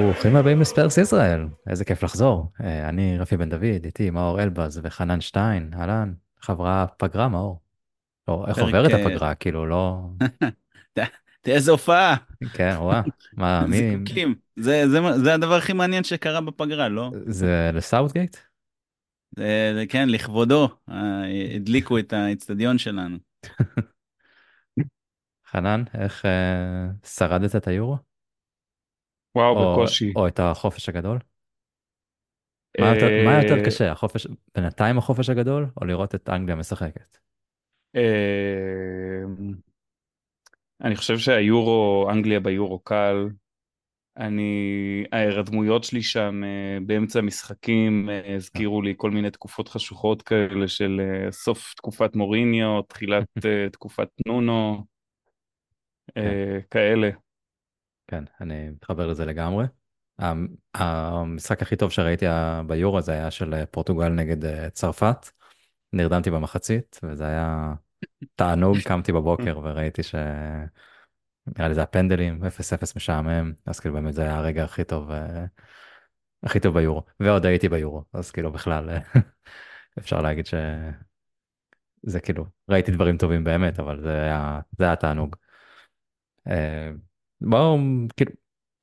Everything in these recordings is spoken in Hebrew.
ברוכים הבאים לספרס ישראל, איזה כיף לחזור. אה, אני רפי בן דוד, איתי מאור אלבז וחנן שטיין, אהלן, חברה פגרה מאור. לא, איך. עוברת אה, הפגרה, כאילו לא... תראה איזה הופעה, כן, וואה, מה, מי... זיקוקים. זה, הדבר הכי מעניין שקרה בפגרה, לא? זה לסאוטגייט? כן, לכבודו, אה, הדליקו את האצטדיון שלנו. חנן, איך שרדת את היורו? וואו, או, בקושי. או את החופש הגדול? מה יותר, מה יותר אה, קשה, החופש, בינתיים החופש הגדול, או לראות את אנגליה משחקת? אה, אני חושב שהיורו, אנגליה ביורו קל. אני, ההירדמויות שלי שם אה, באמצע המשחקים הזכירו לי כל מיני תקופות חשוכות כאלה של סוף תקופת מוריניו, תחילת תקופת נונו, כן. כאלה. כן, אני מתחבר לזה לגמרי. המ- המשחק הכי טוב שראיתי ה- ביורו זה היה של אה, פורטוגל נגד אה, צרפת. נרדמתי במחצית וזה היה תענוג, קמתי בבוקר וראיתי ש... נראה לי זה הפנדלים, 0-0 משעמם, אז כאילו באמת זה היה הרגע הכי טוב, אה, הכי טוב ביורו. ועוד הייתי ביורו, אז כאילו בכלל אה, אפשר להגיד שזה כאילו, ראיתי דברים טובים באמת, אבל זה היה, זה היה תענוג. בואו, כאילו,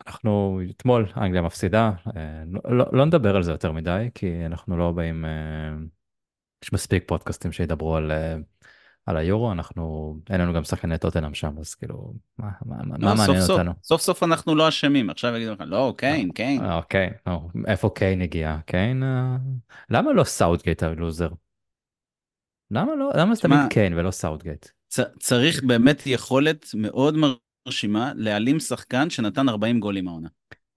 אנחנו אתמול אנגליה מפסידה, אה, לא, לא, לא נדבר על זה יותר מדי, כי אנחנו לא באים, אה, יש מספיק פודקאסטים שידברו על, אה, על היורו, אנחנו, אין לנו גם שחקני טוטנאם שם, אז כאילו, מה, מה, מה, מה לא, סוף מעניין סוף, אותנו? סוף סוף אנחנו לא אשמים, עכשיו יגידו לך, לא, קיין, קיין. אוקיי, נו, איפה קיין הגיע? קיין, למה לא סאוטגייט הלוזר? למה לא, למה זה תמיד קיין ולא סאוטגייט? צ- צריך באמת יכולת מאוד מרשימה להעלים שחקן שנתן 40 גולים העונה.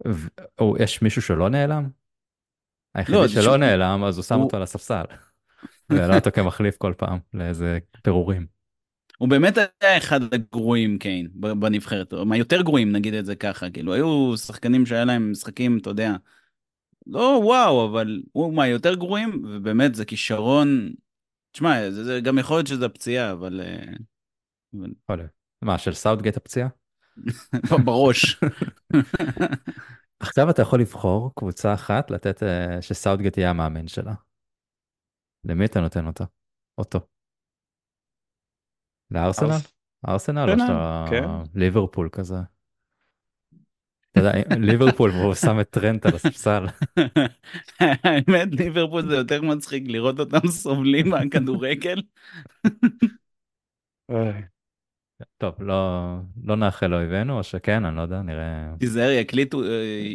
ו- או, יש מישהו שלא נעלם? היחידי לא, שלא תשמע, נעלם, אז הוא שם הוא, אותו על הספסל. והעלה אותו כמחליף כל פעם לאיזה פירורים. הוא באמת היה אחד הגרועים, קיין, בנבחרת, או מהיותר גרועים, נגיד את זה ככה, כאילו, היו שחקנים שהיה להם משחקים, אתה יודע, לא וואו, אבל הוא מהיותר גרועים, ובאמת זה כישרון, תשמע, זה, זה גם יכול להיות שזה הפציעה, אבל, אה, אבל. מה, של סאוטגייט הפציעה? בראש. עכשיו אתה יכול לבחור קבוצה אחת לתת אה, שסאוטגייט יהיה המאמן שלה. למי אתה נותן אותה? אותו. לארסנל? ארס- ארסנל או שאתה כן. ליברפול כזה? אתה יודע, ליברפול והוא שם את טרנט על הספסל. האמת, ליברפול זה יותר מצחיק לראות אותם סובלים מהכדורגל. טוב, לא, לא נאחל לאויבינו, או שכן, אני לא יודע, נראה תיזהר, יקליטו, אה,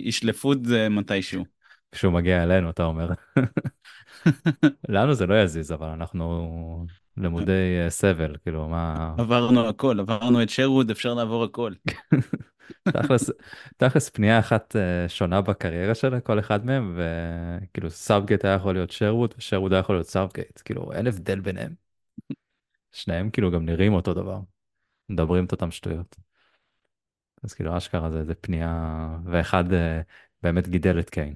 ישלפו את זה מתישהו. כשהוא מגיע אלינו, אתה אומר. לנו זה לא יזיז, אבל אנחנו למודי אה, סבל, כאילו, מה... עברנו הכל, עברנו את שרווד, אפשר לעבור הכל. תכלס, תכלס פנייה אחת אה, שונה בקריירה של כל אחד מהם, וכאילו סאוטגייט היה יכול להיות שרווד, ושרווד היה יכול להיות סאוטגייט, כאילו אין הבדל ביניהם. שניהם כאילו גם נראים אותו דבר, מדברים את אותם שטויות. אז כאילו אשכרה זה, זה פנייה, ואחד אה, באמת גידל את קיין,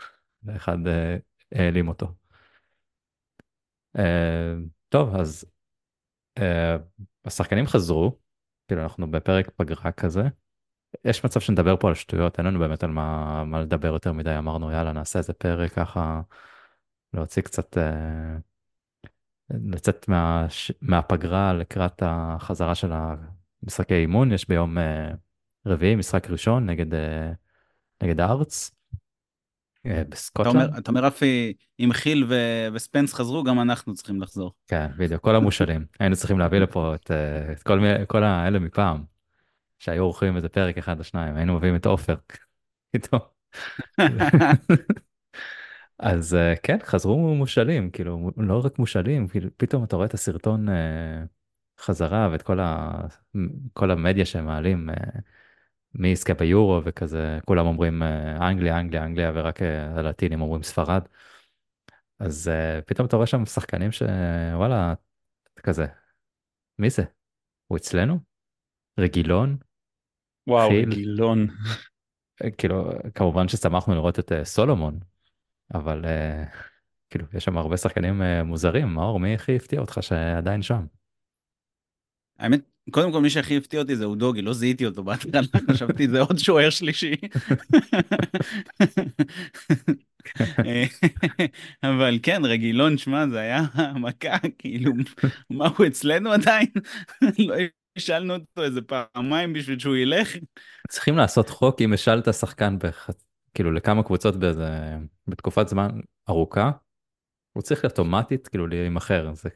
ואחד אה, העלים אותו. אה, טוב, אז אה, השחקנים חזרו, כאילו אנחנו בפרק פגרה כזה. יש מצב שנדבר פה על שטויות, אין לנו באמת על מה, מה לדבר יותר מדי, אמרנו יאללה נעשה איזה פרק ככה, להוציא קצת, אה, לצאת מה, מהפגרה לקראת החזרה של המשחקי אימון, יש ביום אה, רביעי משחק ראשון נגד, אה, נגד הארץ אה, בסקוטלנד. אתה אומר רפי, אם חיל ו- וספנס חזרו, גם אנחנו צריכים לחזור. כן, בדיוק, כל המושאלים. היינו צריכים להביא לפה את, את כל, כל האלה מפעם, שהיו עורכים איזה פרק אחד או שניים, היינו מביאים את עופר. איתו. אז אה, כן, חזרו מושאלים, כאילו, לא רק מושאלים, כאילו, פתאום אתה רואה את הסרטון אה, חזרה ואת כל, ה, כל המדיה שהם מעלים, אה, מי יזכה ביורו וכזה, כולם אומרים אה, אנגליה, אנגליה, אנגליה, ורק אה, הלטינים אומרים ספרד. אז אה, פתאום אתה רואה שם שחקנים שוואלה, כזה, מי זה? הוא אצלנו? רגילון? וואו, חיל? גילון. אה, כאילו, כמובן ששמחנו לראות את אה, סולומון, אבל אה, כאילו, יש שם הרבה שחקנים אה, מוזרים, מאור, מי הכי הפתיע אותך שעדיין שם? האמת, קודם כל מי שהכי הפתיע אותי זה אודוגי, לא זיהיתי אותו בהתחלה, חשבתי זה עוד שוער שלישי. אבל כן, רגילון, שמע, זה היה מכה, כאילו, מה הוא אצלנו עדיין? לא השאלנו אותו איזה פעמיים בשביל שהוא ילך. צריכים לעשות חוק אם השאלת שחקן. כאילו לכמה קבוצות באיזה... בתקופת זמן ארוכה, הוא צריך אוטומטית כאילו להימכר. זה...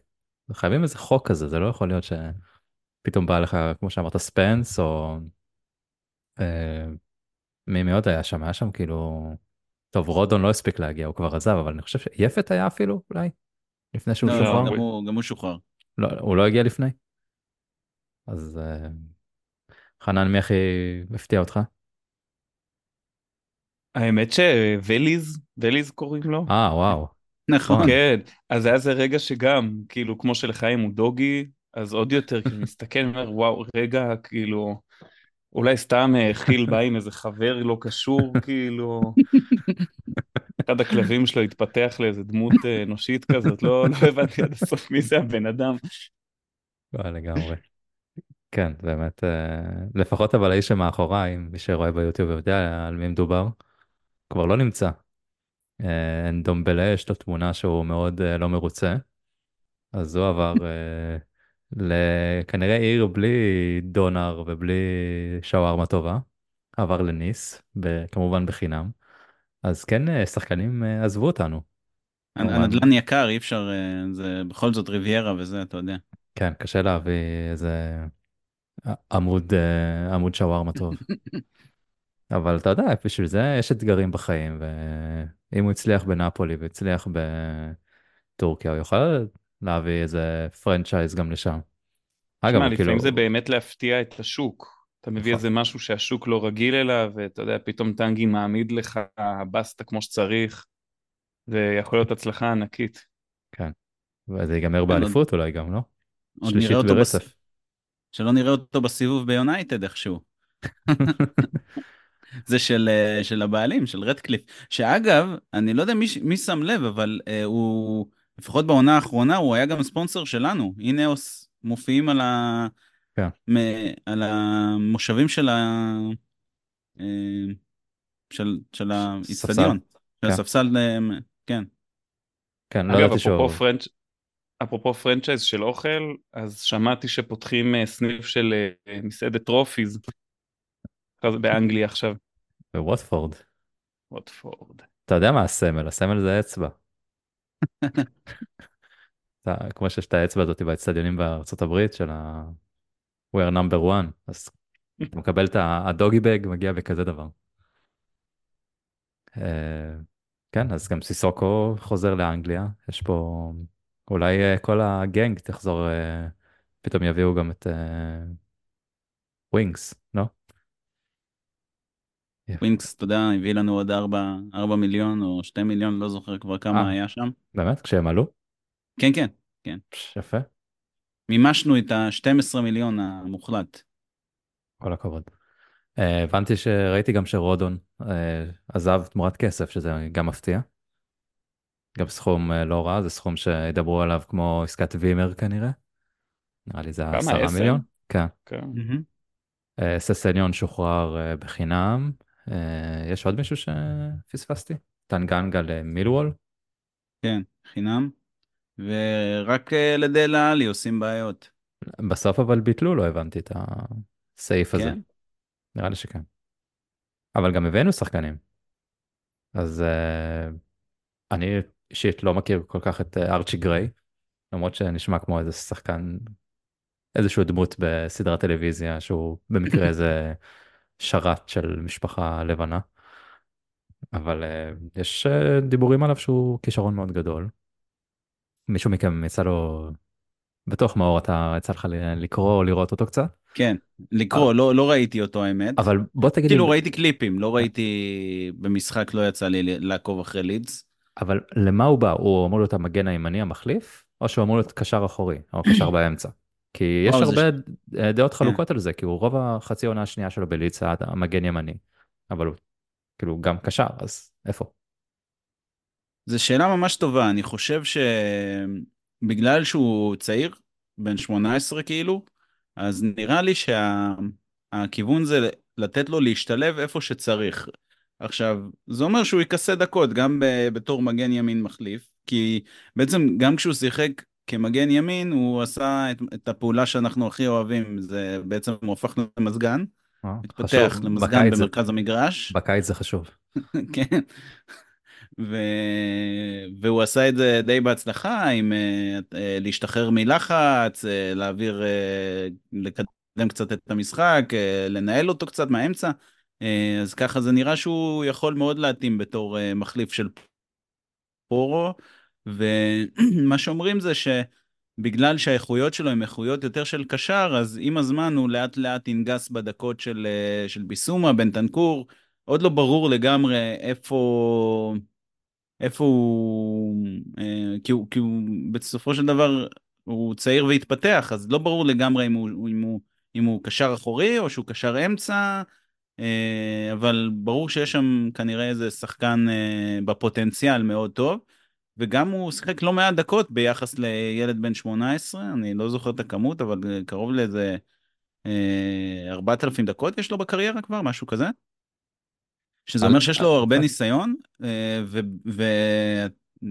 חייבים איזה חוק כזה, זה לא יכול להיות שפתאום בא לך, כמו שאמרת, ספנס או... אה... מי מי עוד היה שם? היה שם כאילו... טוב, רודון לא הספיק להגיע, הוא כבר עזב, אבל אני חושב שיפת היה אפילו, אולי? לפני שהוא לא, שוחרר? גם הוא, גם הוא שוחרר. לא, הוא לא הגיע לפני? אז אה, חנן, מי הכי הפתיע אותך? האמת שווליז, וליז קוראים לו? אה, וואו. נכון. כן, אז היה זה רגע שגם, כאילו, כמו שלחיים הוא דוגי, אז עוד יותר, כאילו, מסתכל, אומר, וואו, רגע, כאילו, אולי סתם אה, חיל בא עם איזה חבר לא קשור, כאילו, אחד הכלבים שלו התפתח לאיזה דמות אה, אנושית כזאת, לא, לא הבנתי עד הסוף מי זה הבן אדם. לא, לגמרי. כן, באמת, אה, לפחות אבל האיש שמאחוריי, מי שרואה ביוטיוב יודע על מי מדובר, כבר לא נמצא. אה, דומבלה, יש לו תמונה שהוא מאוד אה, לא מרוצה, אז הוא עבר אה, לכנראה עיר בלי דונר ובלי שווארמה טובה, עבר לניס, כמובן בחינם. אז כן, שחקנים עזבו אותנו. הנדל"ן יקר, אי אפשר, זה בכל זאת ריביירה וזה, אתה יודע. כן, קשה להביא איזה עמוד, עמוד שווארמה טוב. אבל אתה יודע, בשביל זה יש אתגרים בחיים, ואם הוא הצליח בנפולי והצליח בטורקיה, הוא יכול להביא איזה פרנצ'ייז גם לשם. אגב, תשמע, הוא לפעמים כאילו, זה באמת להפתיע את השוק. אתה מביא נכון. איזה משהו שהשוק לא רגיל אליו, ואתה יודע, פתאום טנגי מעמיד לך בסטה כמו שצריך, ויכול להיות הצלחה ענקית. כן, וזה ייגמר עוד- באליפות אולי גם, לא? שלישית ברצף. שלא נראה אותו בסיבוב ביונייטד איכשהו. זה של, אה, של הבעלים, של רדקליף. שאגב, אני לא יודע מי, מי שם לב, אבל אה, הוא, לפחות בעונה האחרונה, הוא היה גם ספונסר שלנו. אינאוס מופיעים על, ה, כן. מ, על המושבים של, ה, אה, של, של האיצטדיון. של כן. הספסל, כן. כן, לא אגב, ידעתי שהוא... אפרופו פרנצ'... אפרופו franchise של אוכל, אז שמעתי שפותחים סניף של מסעדת טרופיז באנגליה עכשיו. בווטפורד. ווטפורד. אתה יודע מה הסמל? הסמל זה אצבע. אתה- כמו שיש את האצבע הזאת באצטדיונים בארצות הברית של ה... We are number one. אז אתה מקבל את הדוגי בג, מגיע בכזה דבר. אה, כן, אז גם סיסוקו חוזר לאנגליה. יש פה... אולי אה, כל הגנג תחזור, אה, פתאום יביאו גם את ווינקס, לא? ווינקס, אתה יודע, הביא לנו עוד 4, 4 מיליון או 2 מיליון, לא זוכר כבר כמה אה. היה שם. באמת? כשהם עלו? כן, כן. פש, יפה, מימשנו את ה-12 מיליון המוחלט. כל הכבוד. אה, הבנתי שראיתי גם שרודון אה, עזב תמורת כסף, שזה גם מפתיע. גם סכום אה, לא רע, זה סכום שידברו עליו כמו עסקת וימר כנראה. נראה לי זה כמה, עשרה עשר? מיליון. כן. כן. אה, ססניון שוחרר בחינם. אה, יש עוד מישהו שפספסתי? טנגנגה למילוול? כן, חינם. ורק אה, לדלה עלי עושים בעיות. בסוף אבל ביטלו, לא הבנתי את הסעיף הזה. כן? נראה לי שכן. אבל גם הבאנו שחקנים. אז uh, אני אישית לא מכיר כל כך את ארצ'י גריי, למרות שנשמע כמו איזה שחקן, איזשהו דמות בסדרת טלוויזיה שהוא במקרה איזה שרת של משפחה לבנה. אבל uh, יש uh, דיבורים עליו שהוא כישרון מאוד גדול. מישהו מכם יצא לו, בטוח מאור אתה יצא לך לקרוא או לראות אותו קצת? כן. לקרוא, לא, לא ראיתי אותו האמת. אבל בוא תגיד לי, כאילו ראיתי קליפים, לא ראיתי במשחק, לא יצא לי לעקוב אחרי לידס. אבל למה הוא בא? הוא אמור להיות המגן הימני המחליף, או שהוא אמור להיות קשר אחורי, או קשר באמצע? כי יש זה הרבה ד- דעות חלוקות על זה, כי הוא רוב החצי עונה השנייה שלו בליץ היה המגן ימני, אבל הוא כאילו גם קשר, אז איפה? זו שאלה ממש טובה, אני חושב שבגלל שהוא צעיר, בן 18 כאילו, אז נראה לי שהכיוון זה לתת לו להשתלב איפה שצריך. עכשיו, זה אומר שהוא יכסה דקות גם ב- בתור מגן ימין מחליף, כי בעצם גם כשהוא שיחק כמגן ימין, הוא עשה את, את הפעולה שאנחנו הכי אוהבים, זה בעצם הוא הפך למזגן, אה, התפתח חשוב, למזגן בקיץ זה- במרכז המגרש. בקיץ זה חשוב. כן. ו... והוא עשה את זה די בהצלחה, עם אה, אה, להשתחרר מלחץ, אה, להעביר, אה, לקדם קצת את המשחק, אה, לנהל אותו קצת מהאמצע. אה, אז ככה זה נראה שהוא יכול מאוד להתאים בתור אה, מחליף של פורו, ומה שאומרים זה שבגלל שהאיכויות שלו הן איכויות יותר של קשר, אז עם הזמן הוא לאט לאט ינגס בדקות של, אה, של ביסומה, בנטנקור. עוד לא ברור לגמרי איפה, איפה הוא, אה, כי הוא, כי הוא בסופו של דבר, הוא צעיר והתפתח, אז לא ברור לגמרי אם הוא, אם הוא, אם הוא קשר אחורי או שהוא קשר אמצע, אה, אבל ברור שיש שם כנראה איזה שחקן בפוטנציאל מאוד טוב, וגם הוא שיחק לא מעט דקות ביחס לילד בן 18, אני לא זוכר את הכמות, אבל קרוב לאיזה אה, 4,000 דקות יש לו בקריירה כבר, משהו כזה. שזה על- אומר שיש לו על- הרבה. ניסיון, אה, ו... ו-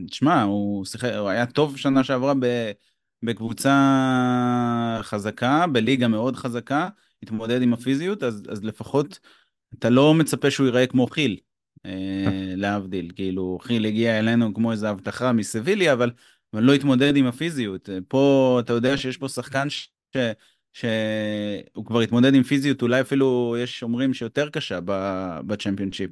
תשמע, הוא שיחק, הוא היה טוב שנה שעברה ב... בקבוצה חזקה, בליגה מאוד חזקה, התמודד עם הפיזיות, אז, אז לפחות אתה לא מצפה שהוא ייראה כמו חיל, אה, להבדיל. כאילו, חיל הגיע אלינו כמו איזו הבטחה מסביליה, אבל, אבל לא התמודד עם הפיזיות. אה, פה אתה יודע שיש פה שחקן ש... שהוא כבר התמודד עם פיזיות, אולי אפילו יש אומרים שיותר קשה בצ'מפיונשיפ.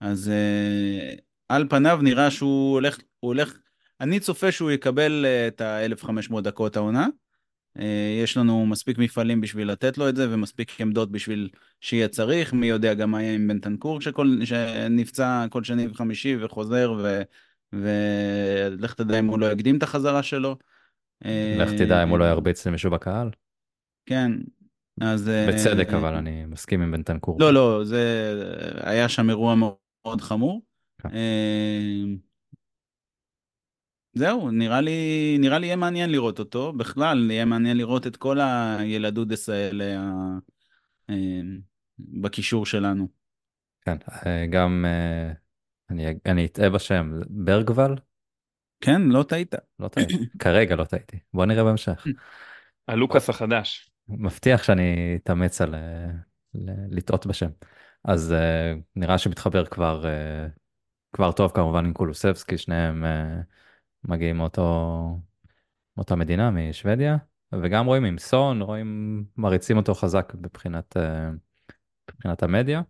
אז אה, על פניו נראה שהוא הולך, הוא הולך, אני צופה שהוא יקבל אה, את ה-1500 דקות העונה. אה, יש לנו מספיק מפעלים בשביל לתת לו את זה, ומספיק עמדות בשביל שיהיה צריך. מי יודע גם מה יהיה עם בנטנקור שכל, שנפצע כל שני וחמישי וחוזר, ו... ולך תדע אם הוא לא יקדים את החזרה שלו. לך תדע אם הוא לא ירביץ למישהו בקהל. כן, אז... אה, בצדק, אה, אבל אני מסכים עם בנטנקור. לא, לא, זה... היה שם אירוע מאוד, מאוד חמור. אה, זהו, נראה לי, נראה לי יהיה מעניין לראות אותו. בכלל, יהיה מעניין לראות את כל הילדודס האלה ה- אה, בקישור שלנו. כן, אה, גם אה, אני אני אטעה בשם, ברגוול? כן, לא טעית. לא טעיתי, כרגע לא טעיתי. בוא נראה בהמשך. הלוקאס החדש. מבטיח שאני אתאמץ על אה, לטעות בשם. אז אה, נראה שמתחבר כבר, אה, כבר טוב כמובן עם קולוסבסקי, שניהם אה, מגיעים מאותו, מאותה מדינה, משוודיה, וגם רואים עם סון, רואים, מריצים אותו חזק מבחינת, אה, מבחינת המדיה.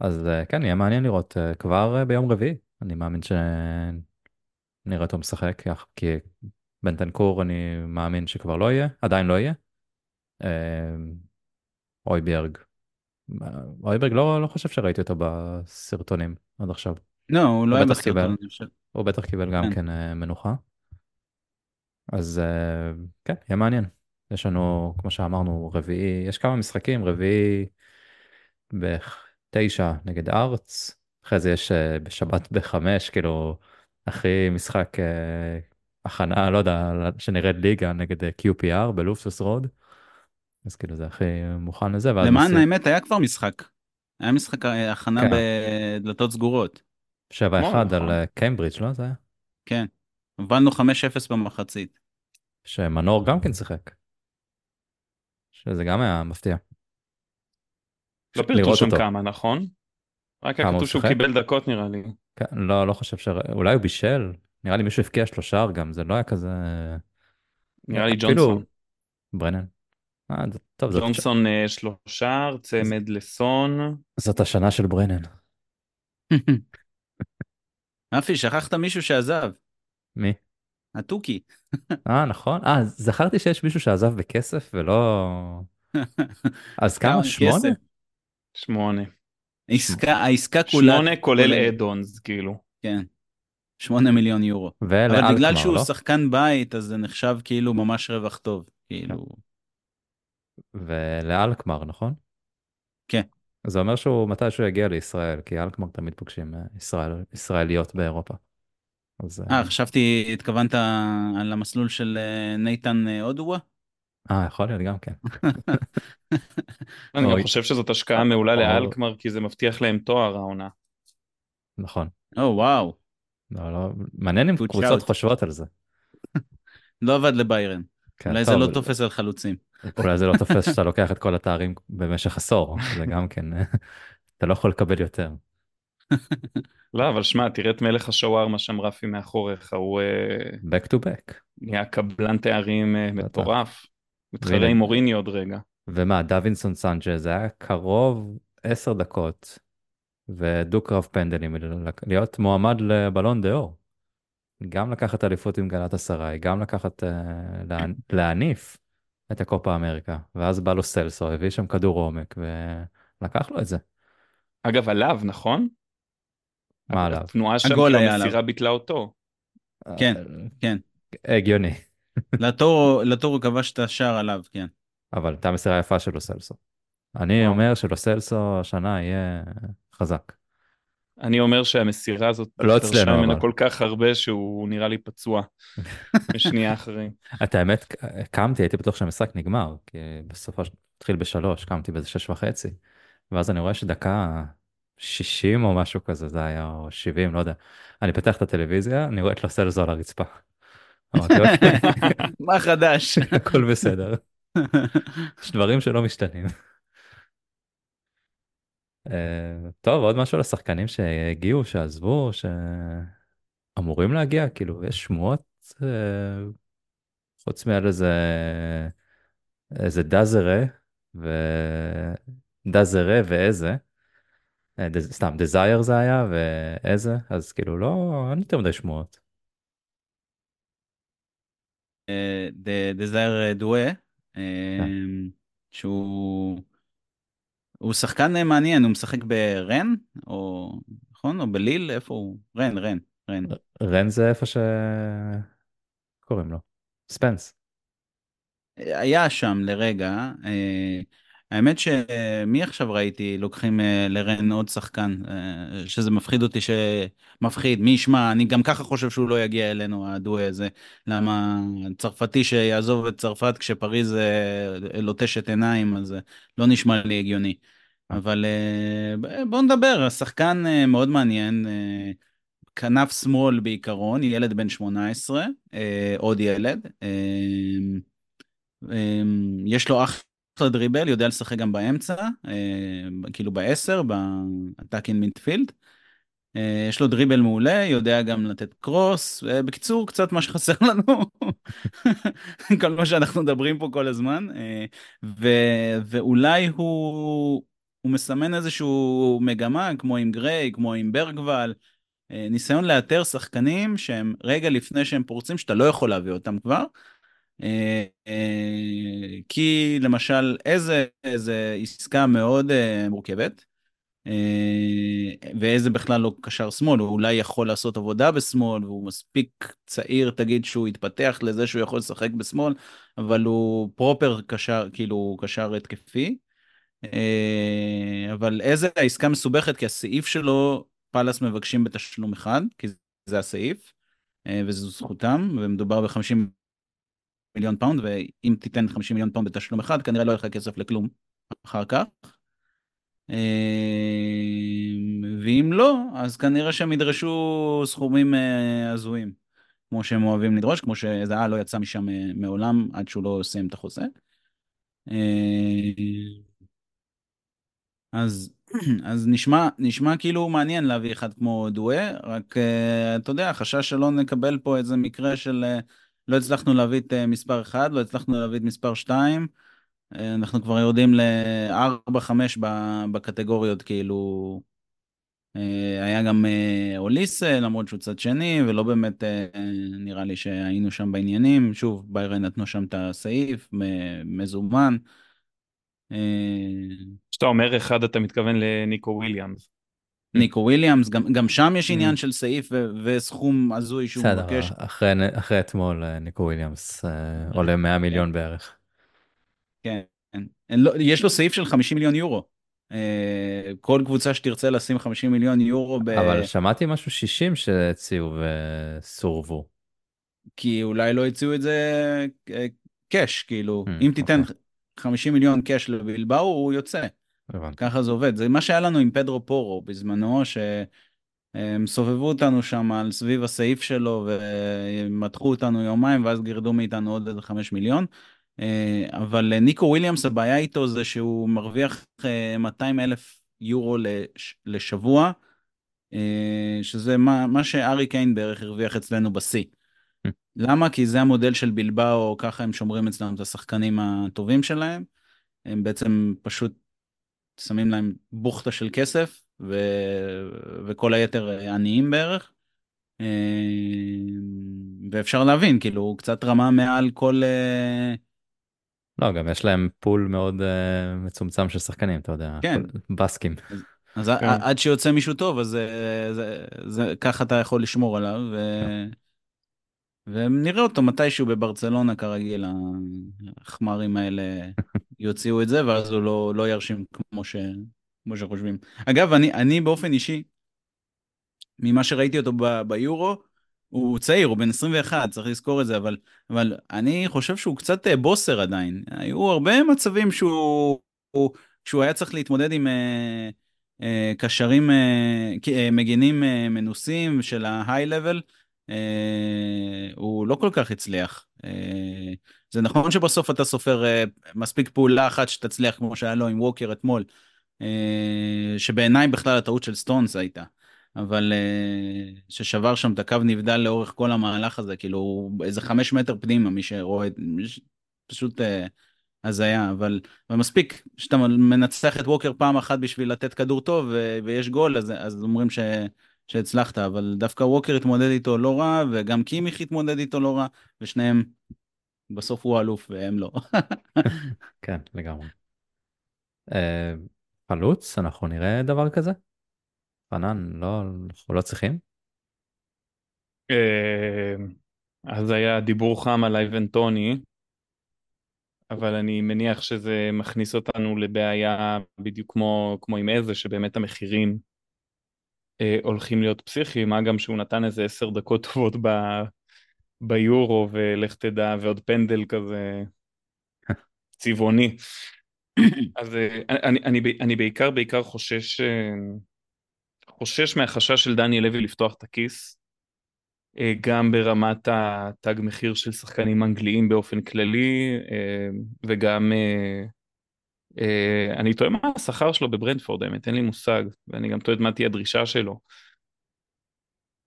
אז אה, כן, יהיה מעניין לראות אה, כבר ביום רביעי. אני מאמין שנראה אותו משחק, כי בנטנקור אני מאמין שכבר לא יהיה, עדיין לא יהיה. אויברג. אויברג לא, לא חושב שראיתי אותו בסרטונים עד עכשיו. לא, הוא לא היה בטח הוא בטח קיבל גם כן. כן אה, מנוחה. אז אה, כן, יהיה מעניין. יש לנו, כמו שאמרנו, רביעי, יש כמה משחקים, רביעי בתשע נגד ארץ, אחרי זה יש אה, בשבת בחמש, כאילו, הכי משחק הכנה, לא יודע, שנרד ליגה נגד QPR בלופסוס רוד. אז כאילו זה הכי מוכן לזה. למען נוסעים- האמת, היה כבר משחק. היה משחק הכנה כן. בדלתות סגורות. 7-1 נכון. על אה, קיימברידג', לא? זה היה? כן. הובלנו 5-0 במחצית. שמנור גם כן שיחק. שזה גם היה מפתיע. לא פירטו שם אותו. כמה, נכון? רק היה כתוב שהוא? קיבל דקות נראה לי. כן, לא, לא חושב ש... אולי הוא בישל? נראה לי מישהו הבקיע שלושה גם, זה לא היה כזה... נראה לי אפילו- ג'ונסון. ברנן. אה, זה- טוב, זאת, ג'ונסון אה, שלושה, צמד לסון. זאת השנה של ברנן. אפי, שכחת מישהו שעזב. מי? התוכי. אה, נכון. אה, זכרתי שיש מישהו שעזב בכסף ולא... אז כמה? שמונה? שמונה. עסקה, העסקה כולה... שמונה כולל אד-אונס, כאילו. כן. שמונה מיליון יורו. אבל בגלל שהוא לא? שחקן בית, אז זה נחשב כאילו ממש רווח טוב. כאילו... ולאלקמר, נכון? כן. זה אומר שהוא מתישהו יגיע לישראל, כי אלקמר תמיד פוגשים אה, ישראל, ישראליות באירופה. אז אה, אה, חשבתי, התכוונת על המסלול של אה, נייתן אה, אודווה? אה, יכול להיות גם כן. אני גם חושב שזאת השקעה מעולה לאלקמר, כי זה מבטיח להם תואר העונה. נכון. או, וואו. לא, לא, מעניין אם קבוצות. חושבות על זה. לא עבד לביירן. כן, אולי זה לא תופס על חלוצים. אולי זה לא תופס שאתה לוקח את כל התארים במשך עשור, זה גם כן, אתה לא יכול לקבל יותר. לא, אבל שמע, תראה את מלך השווארמה שם רפי מאחוריך, הוא אה, back to back. נהיה קבלן תארים אה. מטורף. מתחרה והנה. עם מוריני עוד רגע. ומה, דווינסון סנצ'ז, זה היה קרוב עשר דקות, ודו-קרב פנדלים, להיות מועמד לבלון דה אור. גם לקחת אליפות עם גלת אסריי, גם לקחת, אה, לה, להניף את הקופה אמריקה, ואז בא לו סלסו, הביא שם כדור עומק, ולקח לו את זה. אגב, עליו, נכון? מה עליו? התנועה שם, כאילו היה המסירה. ביטלה אותו. כן, כן. הגיוני, לטור לטור הוא כבש את השער עליו, כן. אבל הייתה מסירה יפה של לוסלסו. אני. אומר שלוסלסו השנה יהיה חזק. אני אומר שהמסירה הזאת לא אצלנו, אבל. כל כך הרבה שהוא נראה לי פצוע. בשנייה אחרי. את האמת, קמתי, הייתי בטוח שהמשחק נגמר, כי בסופו של התחיל בשלוש, קמתי באיזה שש וחצי, ואז אני רואה שדקה 60 או משהו כזה, זה היה, או 70, לא יודע. אני פותח את הטלוויזיה, אני רואה את לוסלזו על הרצפה. אוקיי, מה חדש? הכל בסדר. יש דברים שלא משתנים. אה, טוב, עוד משהו לשחקנים שהגיעו, שעזבו, שאמורים להגיע, כאילו, יש שמועות, אה, חוץ מאלה זה איזה דזרה, ו... דזרה ואיזה, אה, סתם, דזייר זה היה, ואיזה, אז כאילו, לא, אין יותר מדי שמועות. דזייר דואה. שהוא הוא שחקן מעניין, הוא משחק ברן, או נכון? או בליל, איפה הוא? רן, רן, רן. רן זה איפה ש... קוראים לו? ספנס. היה שם לרגע. האמת שמי עכשיו ראיתי לוקחים אה, לרן עוד שחקן, אה, שזה מפחיד אותי, שמפחיד, מי ישמע, אני גם ככה חושב שהוא לא יגיע אלינו, הדואה הזה. למה צרפתי שיעזוב את צרפת כשפריז אה, לוטשת עיניים, אז לא נשמע לי הגיוני. אבל בואו נדבר, השחקן מאוד מעניין, כנף שמאל בעיקרון, ילד בן 18, אה, עוד ילד. יש לו אחלה דריבל, יודע לשחק גם באמצע, אה, כאילו בעשר, בטאקינג. אה, יש לו דריבל מעולה, יודע גם לתת קרוס. אה, בקיצור, קצת מה שחסר לנו. כל מה שאנחנו מדברים פה כל הזמן. אה, ו- ואולי הוא, הוא מסמן איזשהו מגמה, כמו עם גריי, כמו עם ברגוול. אה, ניסיון לאתר שחקנים שהם רגע לפני שהם פורצים, שאתה לא יכול להביא אותם כבר. אה, אה, כי למשל איזה, איזה עסקה מאוד אה, מורכבת, ואיזה בכלל לא קשר שמאל, הוא אולי יכול לעשות עבודה בשמאל, והוא מספיק צעיר, תגיד שהוא יתפתח לזה שהוא יכול לשחק בשמאל, אבל הוא proper קשר, כאילו קשר התקפי. אבל איזה העסקה מסובכת, כי הסעיף שלו, פאלאס מבקשים בתשלום אחד, כי זה הסעיף, וזו זכותם, ומדובר ב-50 מיליון פאונד, ואם תיתן 50 מיליון פאונד בתשלום אחד, כנראה לא יהיה לך כסף לכלום אחר כך. אה, ואם לא, אז כנראה שהם ידרשו סכומים אה, הזויים, כמו שהם אוהבים לדרוש, כמו שזהה לא יצא משם אה, מעולם עד שהוא לא סיים את החוזה. אה, אז, אז נשמע, נשמע כאילו מעניין להביא אחד כמו דואה, רק אתה יודע, חשש שלא נקבל פה איזה מקרה של לא הצלחנו להביא את מספר 1, לא הצלחנו להביא את מספר 2, uh, אנחנו כבר יורדים ל-4-5 בקטגוריות, כאילו, uh, היה גם uh, אוליסה, למרות שהוא צד שני, ולא באמת נראה לי שהיינו שם בעניינים, שוב, ביירן נתנו שם את הסעיף, מזומן. כשאתה אומר אחד אתה מתכוון לניקו וויליאמס. ניקו וויליאמס, גם, גם שם יש Mm. עניין של סעיף ו- וסכום הזוי שהוא בסדר, מבקש. אחרי, אחרי אתמול אה, ניקו וויליאמס אה, עולה 100 מיליון בערך. כן, כן. לא, יש לו סעיף של 50 מיליון יורו. אה, כל קבוצה שתרצה לשים 50 מיליון יורו, ב... אבל שמעתי משהו 60 שהציעו וסורבו. כי אולי לא הציעו את זה קאש, כאילו, Hmm, אם תיתן אוקיי. 50 מיליון קאש לבלבאו, הוא יוצא. הבנתי. ככה זה עובד. זה מה שהיה לנו עם פדרו פורו בזמנו, שהם סובבו אותנו שם על סביב הסעיף שלו ומתחו אותנו יומיים, ואז גירדו מאיתנו עוד איזה 5 מיליון. אה, אבל ניקו וויליאמס, הבעיה איתו זה שהוא מרוויח 200 אלף יורו לש- לשבוע, אה, שזה מה, מה שארי קיין בערך הרוויח אצלנו בשיא. למה? כי זה המודל של בלבאו, ככה הם שומרים אצלנו את השחקנים הטובים שלהם. הם בעצם פשוט שמים להם בוכטה של כסף, ו... וכל היתר עניים בערך. אה, ואפשר להבין, כאילו, הוא קצת רמה מעל כל... אה, לא, גם יש להם פול מאוד uh, מצומצם של שחקנים, אתה יודע, כן. בסקים. אז כן. עד שיוצא מישהו טוב, אז זה, זה, זה, ככה אתה יכול לשמור עליו. ו... ונראה אותו מתישהו בברצלונה כרגיל, החמרים האלה יוציאו את זה, ואז הוא לא, לא ירשים כמו, ש... כמו שחושבים. אגב, אני, אני באופן אישי, ממה שראיתי אותו ב... ביורו, הוא צעיר, הוא בן 21, צריך לזכור את זה, אבל, אבל אני חושב שהוא קצת אה, בוסר עדיין. היו הרבה מצבים שהוא, הוא, שהוא היה צריך להתמודד עם אה, אה, קשרים, מגינים מנוסים של אה, הוא לא כל כך הצליח. אה, זה נכון שבסוף אתה סופר אה, מספיק פעולה אחת שתצליח כמו שהיה לו עם ווקר אתמול, אה, שבעיניי בכלל הטעות של סטונס הייתה. אבל אה, ששבר שם את הקו נבדל לאורך כל המהלך הזה, כאילו איזה חמש מטר פנימה, מי שרואה, פשוט אה, הזיה, אבל מספיק שאתה מנצח את ווקר פעם אחת בשביל לתת כדור טוב ויש גול, אז, אז אומרים ש, שהצלחת, אבל דווקא ווקר התמודד איתו לא רע, וגם קימיך התמודד איתו לא רע, ושניהם, בסוף הוא אלוף והם לא. כן, לגמרי. אה, חלוץ, אנחנו נראה דבר כזה? פנן, לא, אנחנו לא צריכים? אה, אז היה דיבור חם על אייבן טוני, אבל אני מניח שזה מכניס אותנו לבעיה בדיוק כמו, כמו עם איזה, שבאמת המחירים אה, הולכים להיות פסיכיים, מה גם שהוא נתן איזה עשר דקות טובות ב, ביורו, ולך תדע, ועוד פנדל כזה צבעוני. אז אה, אני, אני, אני, בעיקר בעיקר חושש, אה, חושש מהחשש של דניאל לוי לפתוח את הכיס, אה, גם ברמת התג מחיר של שחקנים אנגליים באופן כללי, אה, וגם אה, אה, אני טועה מה השכר שלו בברנדפורד, האמת, אין לי מושג, ואני גם טועה מה תהיה הדרישה שלו.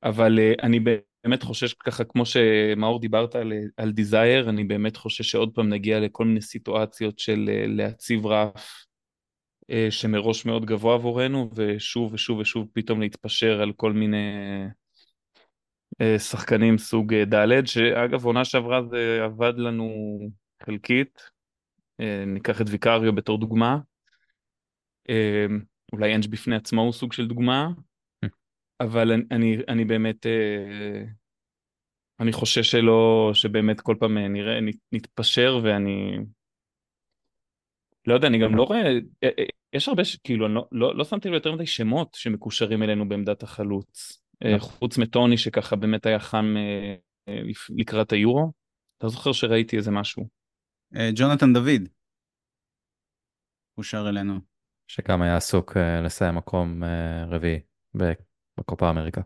אבל אה, אני באמת חושש ככה, כמו שמאור דיברת על, על דיזייר, אני באמת חושש שעוד פעם נגיע לכל מיני סיטואציות של אה, להציב רף אה, שמראש מאוד גבוה עבורנו, ושוב ושוב ושוב פתאום להתפשר על כל מיני אה, שחקנים סוג אה, ד', שאגב עונה שעברה זה עבד לנו חלקית, אה, ניקח את ויקריו בתור דוגמה, אה, אולי אנג' בפני עצמו הוא סוג של דוגמה, אבל אני, אני, אני באמת, אה, אני חושש שלא, שבאמת כל פעם אה, נראה, נת- נתפשר ואני, לא יודע, אני גם לא רואה, אה, אה, יש הרבה, כאילו, אני לא, לא, לא שמתי לב יותר מדי שמות שמקושרים אלינו בעמדת החלוץ, אה, לא. חוץ מטוני שככה באמת היה חם אה, אה, לקראת היורו, אתה זוכר שראיתי איזה משהו. אה, ג'ונתן דוד, הוא שר אלינו. שגם היה עסוק אה, לסיים מקום אה, רביעי בקופה אמריקה.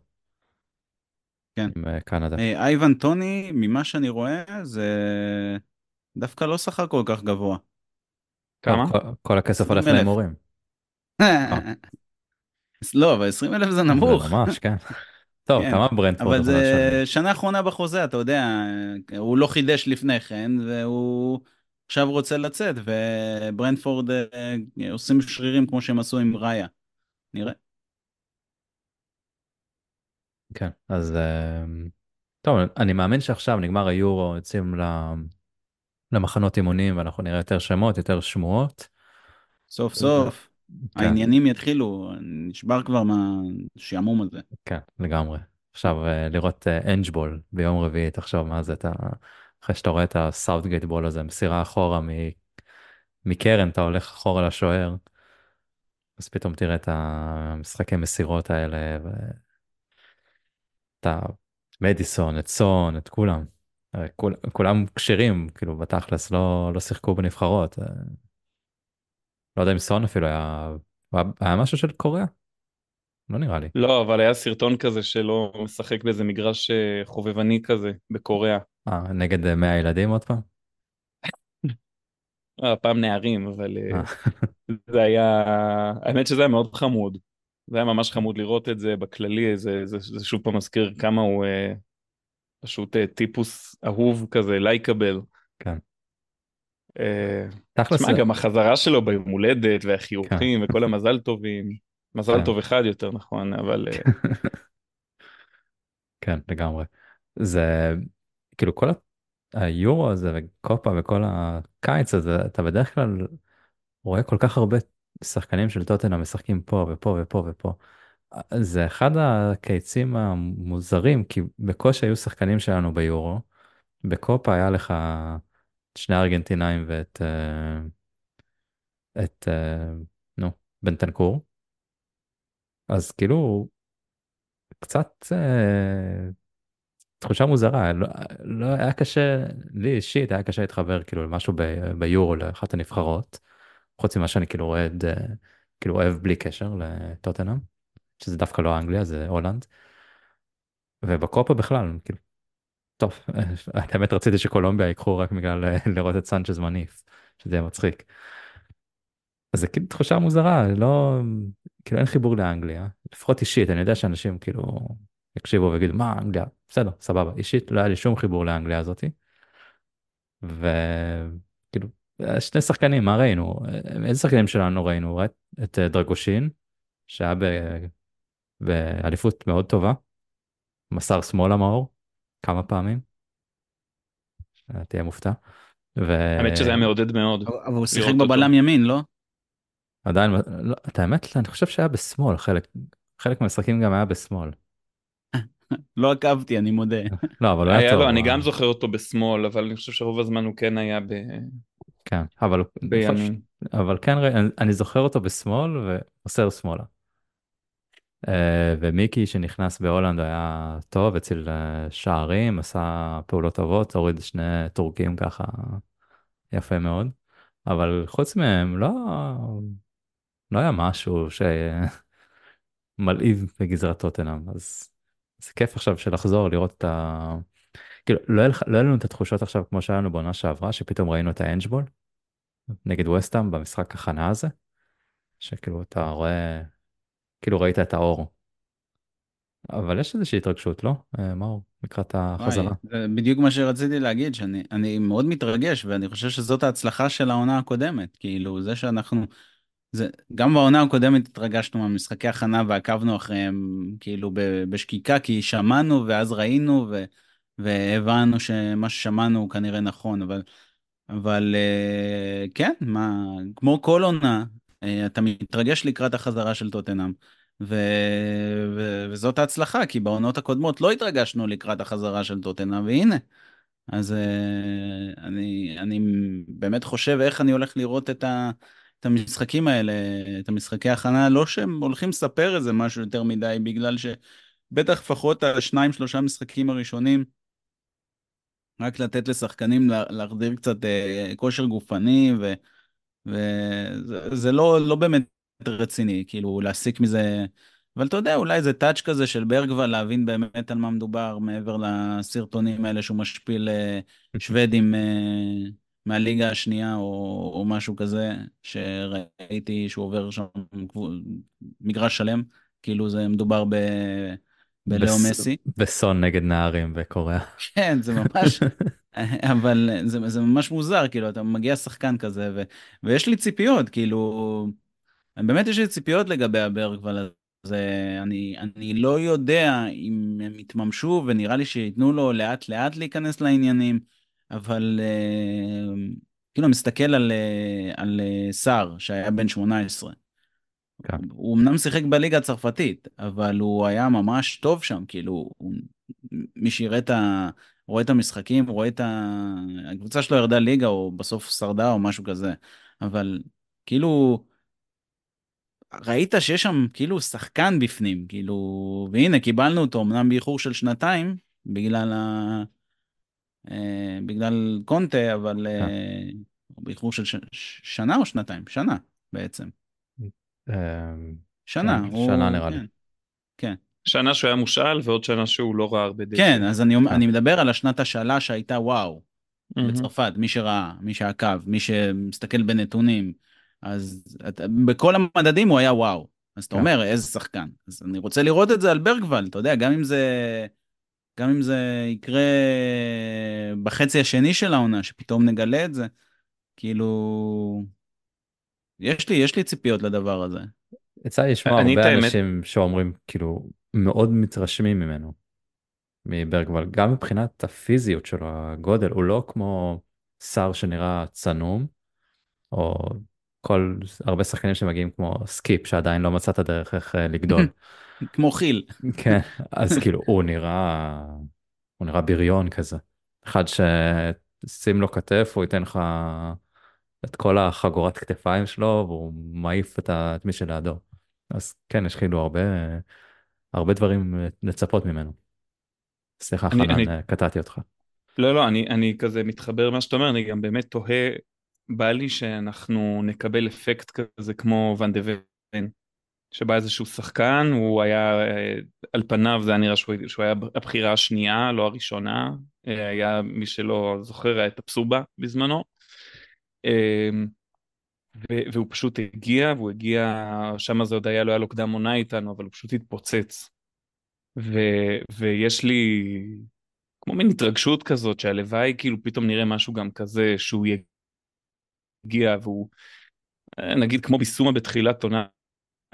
כן. עם קנדה. אה, אייבן טוני, ממה שאני רואה, זה דווקא לא שכר כל כך גבוה. כמה? כל- כל הכסף הולך 20,000. להימורים. לא, אבל 20 אלף זה נמוך. זה ממש, כן. טוב, כן, כמה ברנדפורד אבל זה שנה אחרונה בחוזה, אתה יודע, הוא לא חידש לפני כן, והוא עכשיו רוצה לצאת, וברנדפורד אה, עושים שרירים כמו שהם עשו עם ראיה. נראה. כן, אז אה, טוב, אני מאמין שעכשיו נגמר היורו, יוצאים למחנות אימונים ואנחנו נראה יותר שמות, יותר שמועות. סוף סוף, כן. העניינים יתחילו, נשבר כבר מהשעמום הזה. כן, לגמרי. עכשיו אה, לראות אה, Angeball ביום רביעי, תחשוב מה זה, אתה, אחרי שאתה רואה את הסאוטגייט ball הזה, מסירה אחורה מ, מקרן, אתה הולך אחורה לשוער, אז פתאום תראה את המשחקי מסירות האלה, ואת המדיסון, את סון, את כולם. כול, כולם כשירים, כאילו בתכלס לא, לא שיחקו בנבחרות. אה, לא יודע אם סון אפילו היה, היה, משהו של קוריאה? לא נראה לי. לא, אבל היה סרטון כזה שלא משחק באיזה מגרש אה, חובבני כזה בקוריאה. אה, נגד 100 ילדים עוד פעם? אה, פעם נערים, אבל אה, אה, זה היה, האמת שזה היה מאוד חמוד. זה היה ממש חמוד לראות את זה בכללי, זה, זה, זה שוב פעם מזכיר כמה הוא אה, פשוט אה, טיפוס אהוב כזה, לייקבל. כן. אה, תכלס, תשמע, גם החזרה שלו ביום הולדת כן. והחיוכים וכל המזל טובים. מזל כן. טוב אחד יותר נכון, אבל אה, כן, לגמרי. זה, כאילו כל היורו הזה וקופה וכל הקיץ הזה, אתה בדרך כלל רואה כל כך הרבה שחקנים של טוטנהאם משחקים פה ופה ופה ופה. זה אחד הקיצים המוזרים, כי בקושי היו שחקנים שלנו ביורו. בקופה היה לך שני הארגנטינאים ואת, אה, את, אה, נו, בנטנקור. אז כאילו, קצת אה, תחושה מוזרה, לא, לא היה קשה, לי אישית היה קשה להתחבר כאילו למשהו ביורו לאחת הנבחרות, חוץ ממה שאני כאילו אוהד, אה, כאילו אוהב בלי קשר לטוטנאם, שזה דווקא לא אנגליה, זה הולנד, ובקופה בכלל, כאילו, טוב, האמת רציתי שקולומביה ייקחו רק בגלל אה, לראות את סנצ'ז מניף, שזה יהיה מצחיק. אז זה כאילו תחושה מוזרה, לא, כאילו אין חיבור לאנגליה, לפחות אישית, אני יודע שאנשים כאילו יקשיבו ויגידו, מה אנגליה, בסדר, סבבה, אישית לא היה לי שום חיבור לאנגליה הזאתי. וכאילו, שני שחקנים, מה ראינו? איזה שחקנים שלנו ראינו? ראית את אה, דרגושין, שהיה ב- באליפות מאוד טובה, מסר שמאלה מאור, כמה פעמים, אה, תהיה מופתע. האמת שזה היה מעודד מאוד. אבל הוא שיחק. בבלם ימין, לא? ועדיין, לא, את האמת, אני חושב שהיה בשמאל, חלק, חלק מהמשחקים גם היה בשמאל. לא עקבתי, אני מודה. לא, אבל הוא היה היה טוב. אני גם זוכר אותו בשמאל, אבל אני חושב שרוב הזמן הוא כן היה ב- כן, אבל, הוא- בימין. אבל כן, אני, אני זוכר אותו בשמאל ומוסר שמאלה. אה, ומיקי שנכנס בהולנד היה טוב, הציל אה, שערים, עשה פעולות טובות, הוריד שני טורקים ככה יפה מאוד. אבל חוץ מהם לא, לא היה משהו שמלהיב בגזרת טוטנאם, אז זה כיף עכשיו של לחזור לראות את ה... כאילו, לא היה לא לנו את התחושות עכשיו כמו שהיה לנו בעונה שעברה, שפתאום ראינו את ה Angeball נגד וסטאם במשחק הכנה הזה, שכאילו אתה רואה, כאילו ראית את האור. אבל יש איזושהי התרגשות, לא? אה, מאור, לקראת החזרה. וואי, בדיוק מה שרציתי להגיד, שאני אני מאוד מתרגש, ואני חושב שזאת ההצלחה של העונה הקודמת. כאילו, זה שאנחנו... זה, גם בעונה הקודמת התרגשנו מהמשחקי הכנה ועקבנו אחריהם כאילו ב- בשקיקה, כי שמענו ואז ראינו ו, והבנו שמה ששמענו הוא כנראה נכון, אבל, אבל אה, כן, מה, כמו כל עונה, אתה מתרגש לקראת החזרה של טוטנאם. ו... ו... וזאת ההצלחה, כי בעונות הקודמות לא התרגשנו לקראת החזרה של טוטנאם, והנה. אז אה, אני, אני באמת חושב איך אני הולך לראות את, ה... את המשחקים האלה, את המשחקי הכנה, לא שהם הולכים לספר איזה משהו יותר מדי, בגלל שבטח לפחות השניים שלושה משחקים הראשונים, רק לתת לשחקנים לה- להחדיר קצת אה, כושר גופני, ו... וזה זה לא, לא באמת רציני, כאילו להסיק מזה, אבל אתה יודע, אולי זה טאץ' כזה של ברגווה להבין באמת על מה מדובר, מעבר לסרטונים האלה שהוא משפיל אה, שוודים אה, מהליגה השנייה או, או משהו כזה, שראיתי שהוא עובר שם מגרש שלם, כאילו זה מדובר ב... בלאו בס- מסי. בסון נגד נערים בקוריאה. כן, זה ממש, אבל זה, זה ממש מוזר, כאילו, אתה מגיע שחקן כזה, ו, ויש לי ציפיות, כאילו, באמת יש לי ציפיות לגבי הברגוול הזה, אני, אני לא יודע אם הם יתממשו, ונראה לי שייתנו לו לאט לאט להיכנס לעניינים, אבל אה, כאילו, מסתכל על, אה, על אה, סער, שהיה בן 18. כן. הוא אמנם שיחק בליגה הצרפתית, אבל הוא היה ממש טוב שם, כאילו, הוא, מי שיראה את ה... רואה את המשחקים, רואה את ה... הקבוצה שלו ירדה ליגה, או בסוף שרדה, או משהו כזה. אבל כאילו, ראית שיש שם כאילו שחקן בפנים, כאילו, והנה, קיבלנו אותו, אמנם באיחור של שנתיים, בגלל ה... אה, בגלל קונטה, אבל כן. אה, באיחור של ש... ש- שנה או שנתיים? שנה בעצם. אה, שנה. כן, הוא... שנה נראה לי. כן. כן. שנה שהוא היה מושאל ועוד שנה שהוא לא ראה הרבה דשא. כן, אז אני, כן. אני מדבר על השנת השאלה שהייתה וואו, מהמם. בצרפת, מי שראה, מי שעקב, מי שמסתכל בנתונים, אז את, בכל המדדים הוא היה וואו. אז אתה. אומר, איזה שחקן. אז אני רוצה לראות את זה על ברגוול, אתה יודע, גם אם זה, גם אם זה יקרה בחצי השני של העונה, שפתאום נגלה את זה, כאילו, יש לי, יש לי ציפיות לדבר הזה. יצא לי לשמוע הרבה האמת- אנשים שאומרים כאילו מאוד מתרשמים ממנו. מברגוול גם מבחינת הפיזיות שלו הגודל הוא לא כמו סאר שנראה צנום או כל הרבה שחקנים שמגיעים כמו סקיפ שעדיין לא מצא את הדרך איך אה, לגדול. כמו חיל. כן אז כאילו הוא נראה הוא נראה בריון כזה אחד ששים לו כתף הוא ייתן לך את כל החגורת כתפיים שלו והוא מעיף את, ה... את מי שלידו אז כן יש כאילו הרבה הרבה דברים לצפות ממנו. סליחה חנן אני- אה, קטעתי אותך. לא, לא, אני, אני כזה מתחבר למה שאתה אומר, אני גם באמת תוהה, בא לי שאנחנו נקבל אפקט כזה כמו ואן דה ון, שבא איזשהו שחקן, הוא היה, אה, על פניו זה היה נראה שהוא, שהוא היה הבחירה השנייה, לא הראשונה, אה, היה מי שלא זוכר, היה את הפסובה בזמנו, והוא פשוט הגיע, והוא הגיע, שם זה עוד היה, לא היה לו קדם עונה איתנו, אבל הוא פשוט התפוצץ. ו- ויש לי כמו מין התרגשות כזאת שהלוואי כאילו פתאום נראה משהו גם כזה שהוא יגיע והוא אה, נגיד כמו ביסומה בתחילת עונה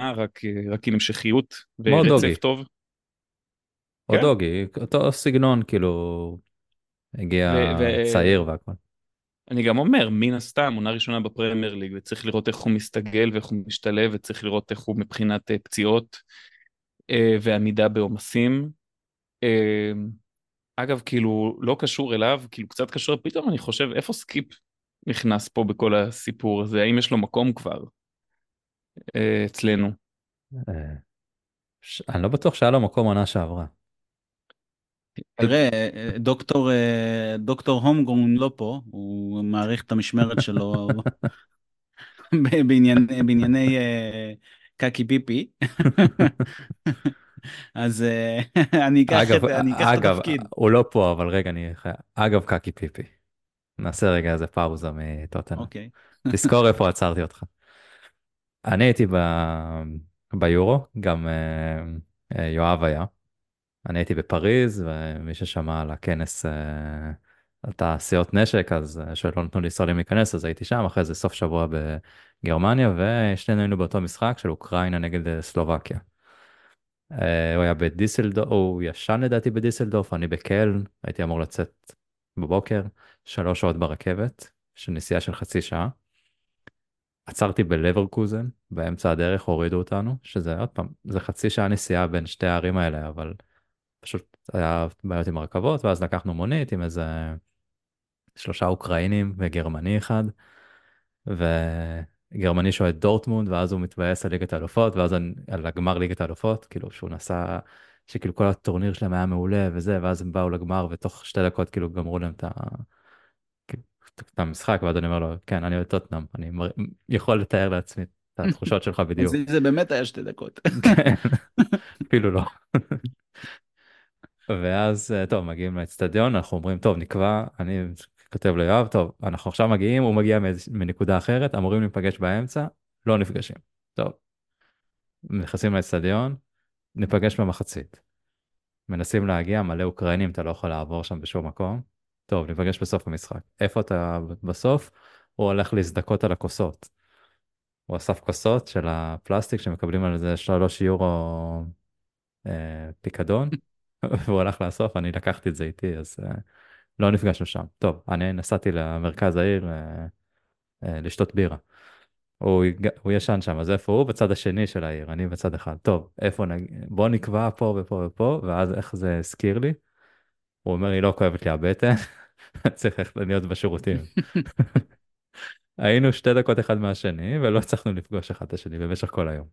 רק, רק עם המשכיות. ורצף טוב. או כן. אודוגי אותו סגנון כאילו הגיע ו- צעיר והכל. אני גם אומר מן הסתם עונה ראשונה בפרמייר ליג וצריך לראות איך הוא מסתגל ואיך הוא משתלב וצריך לראות איך הוא מבחינת אה, פציעות אה, ועמידה בעומסים. אה, אגב כאילו לא קשור אליו כאילו קצת קשור פתאום אני חושב איפה סקיפ נכנס פה בכל הסיפור הזה האם יש לו מקום כבר אה, אצלנו. אני לא בטוח שהיה לו מקום עונה שעברה. תראה, אה, דוקטור, אה, דוקטור הומגרון לא פה, הוא מעריך את המשמרת שלו ב- בעניין, בענייני אה, קקי פיפי. אז אה, אני אקח אגב, את אני אקח את אגב, התפקיד. הוא לא פה אבל רגע אני אגב קקי פיפי. נעשה רגע איזה פאוזה מטוטנה. אוקיי. תזכור איפה עצרתי אותך. אני הייתי ב... ביורו, גם יואב היה. אני הייתי בפריז, ומי ששמע על הכנס אה, על תעשיות נשק, אז אה, שלא נתנו לישראלים להיכנס, אז הייתי שם, אחרי זה סוף שבוע בגרמניה, ושנינו היינו באותו משחק של אוקראינה נגד אה, סלובקיה. הוא היה בדיסלדורף, הוא ישן לדעתי בדיסלדורף, אני בקלן, הייתי אמור לצאת בבוקר, שלוש שעות ברכבת, של נסיעה של חצי שעה. עצרתי בלברקוזן, באמצע הדרך הורידו אותנו, שזה עוד פעם, זה חצי שעה נסיעה בין שתי הערים האלה, אבל פשוט היה בעיות עם הרכבות, ואז לקחנו מונית עם איזה שלושה אוקראינים וגרמני אחד, וגרמני שואל דורטמונד, ואז הוא מתבאס על ליגת האלופות, ואז על הגמר ליגת האלופות, כאילו שהוא נסע, שכאילו כל הטורניר שלהם היה מעולה וזה, ואז הם באו לגמר, ותוך שתי דקות כאילו גמרו להם את ה... כאילו, את המשחק, ואז אני אומר לו, כן, אני אוהד טוטנאם, אני מר- יכול לתאר לעצמי את התחושות שלך בדיוק. זה- זה באמת היה שתי דקות. כן, אפילו לא. ואז, אה, טוב, מגיעים לאצטדיון, אנחנו אומרים, טוב, נקבע, אני כותב ליואב, טוב, אנחנו עכשיו מגיעים, הוא מגיע מנקודה אחרת, אמורים להיפגש באמצע, לא נפגשים. טוב, נכנסים לאצטדיון, ניפגש במחצית. מנסים להגיע, מלא אוקראינים, אתה לא יכול לעבור שם בשום מקום. טוב, ניפגש בסוף המשחק. איפה אתה בסוף? הוא הולך להזדכות על הכוסות. הוא אסף כוסות של הפלסטיק שמקבלים על זה שלוש יורו אה, פיקדון, והוא הלך לאסוף, אני לקחתי את זה איתי, אז אה, לא נפגשנו שם. טוב, אני נסעתי למרכז העיר אה, אה, לשתות בירה. הוא, הוא ישן שם, אז איפה הוא? בצד השני של העיר, אני בצד אחד. טוב, איפה נג... בוא נקבע פה ופה ופה, ואז איך זה הזכיר לי? הוא אומר לי, לא כואבת לי הבטן, צריך ללכת להיות בשירותים. היינו שתי דקות אחד מהשני, ולא הצלחנו לפגוש אחד את השני במשך כל היום.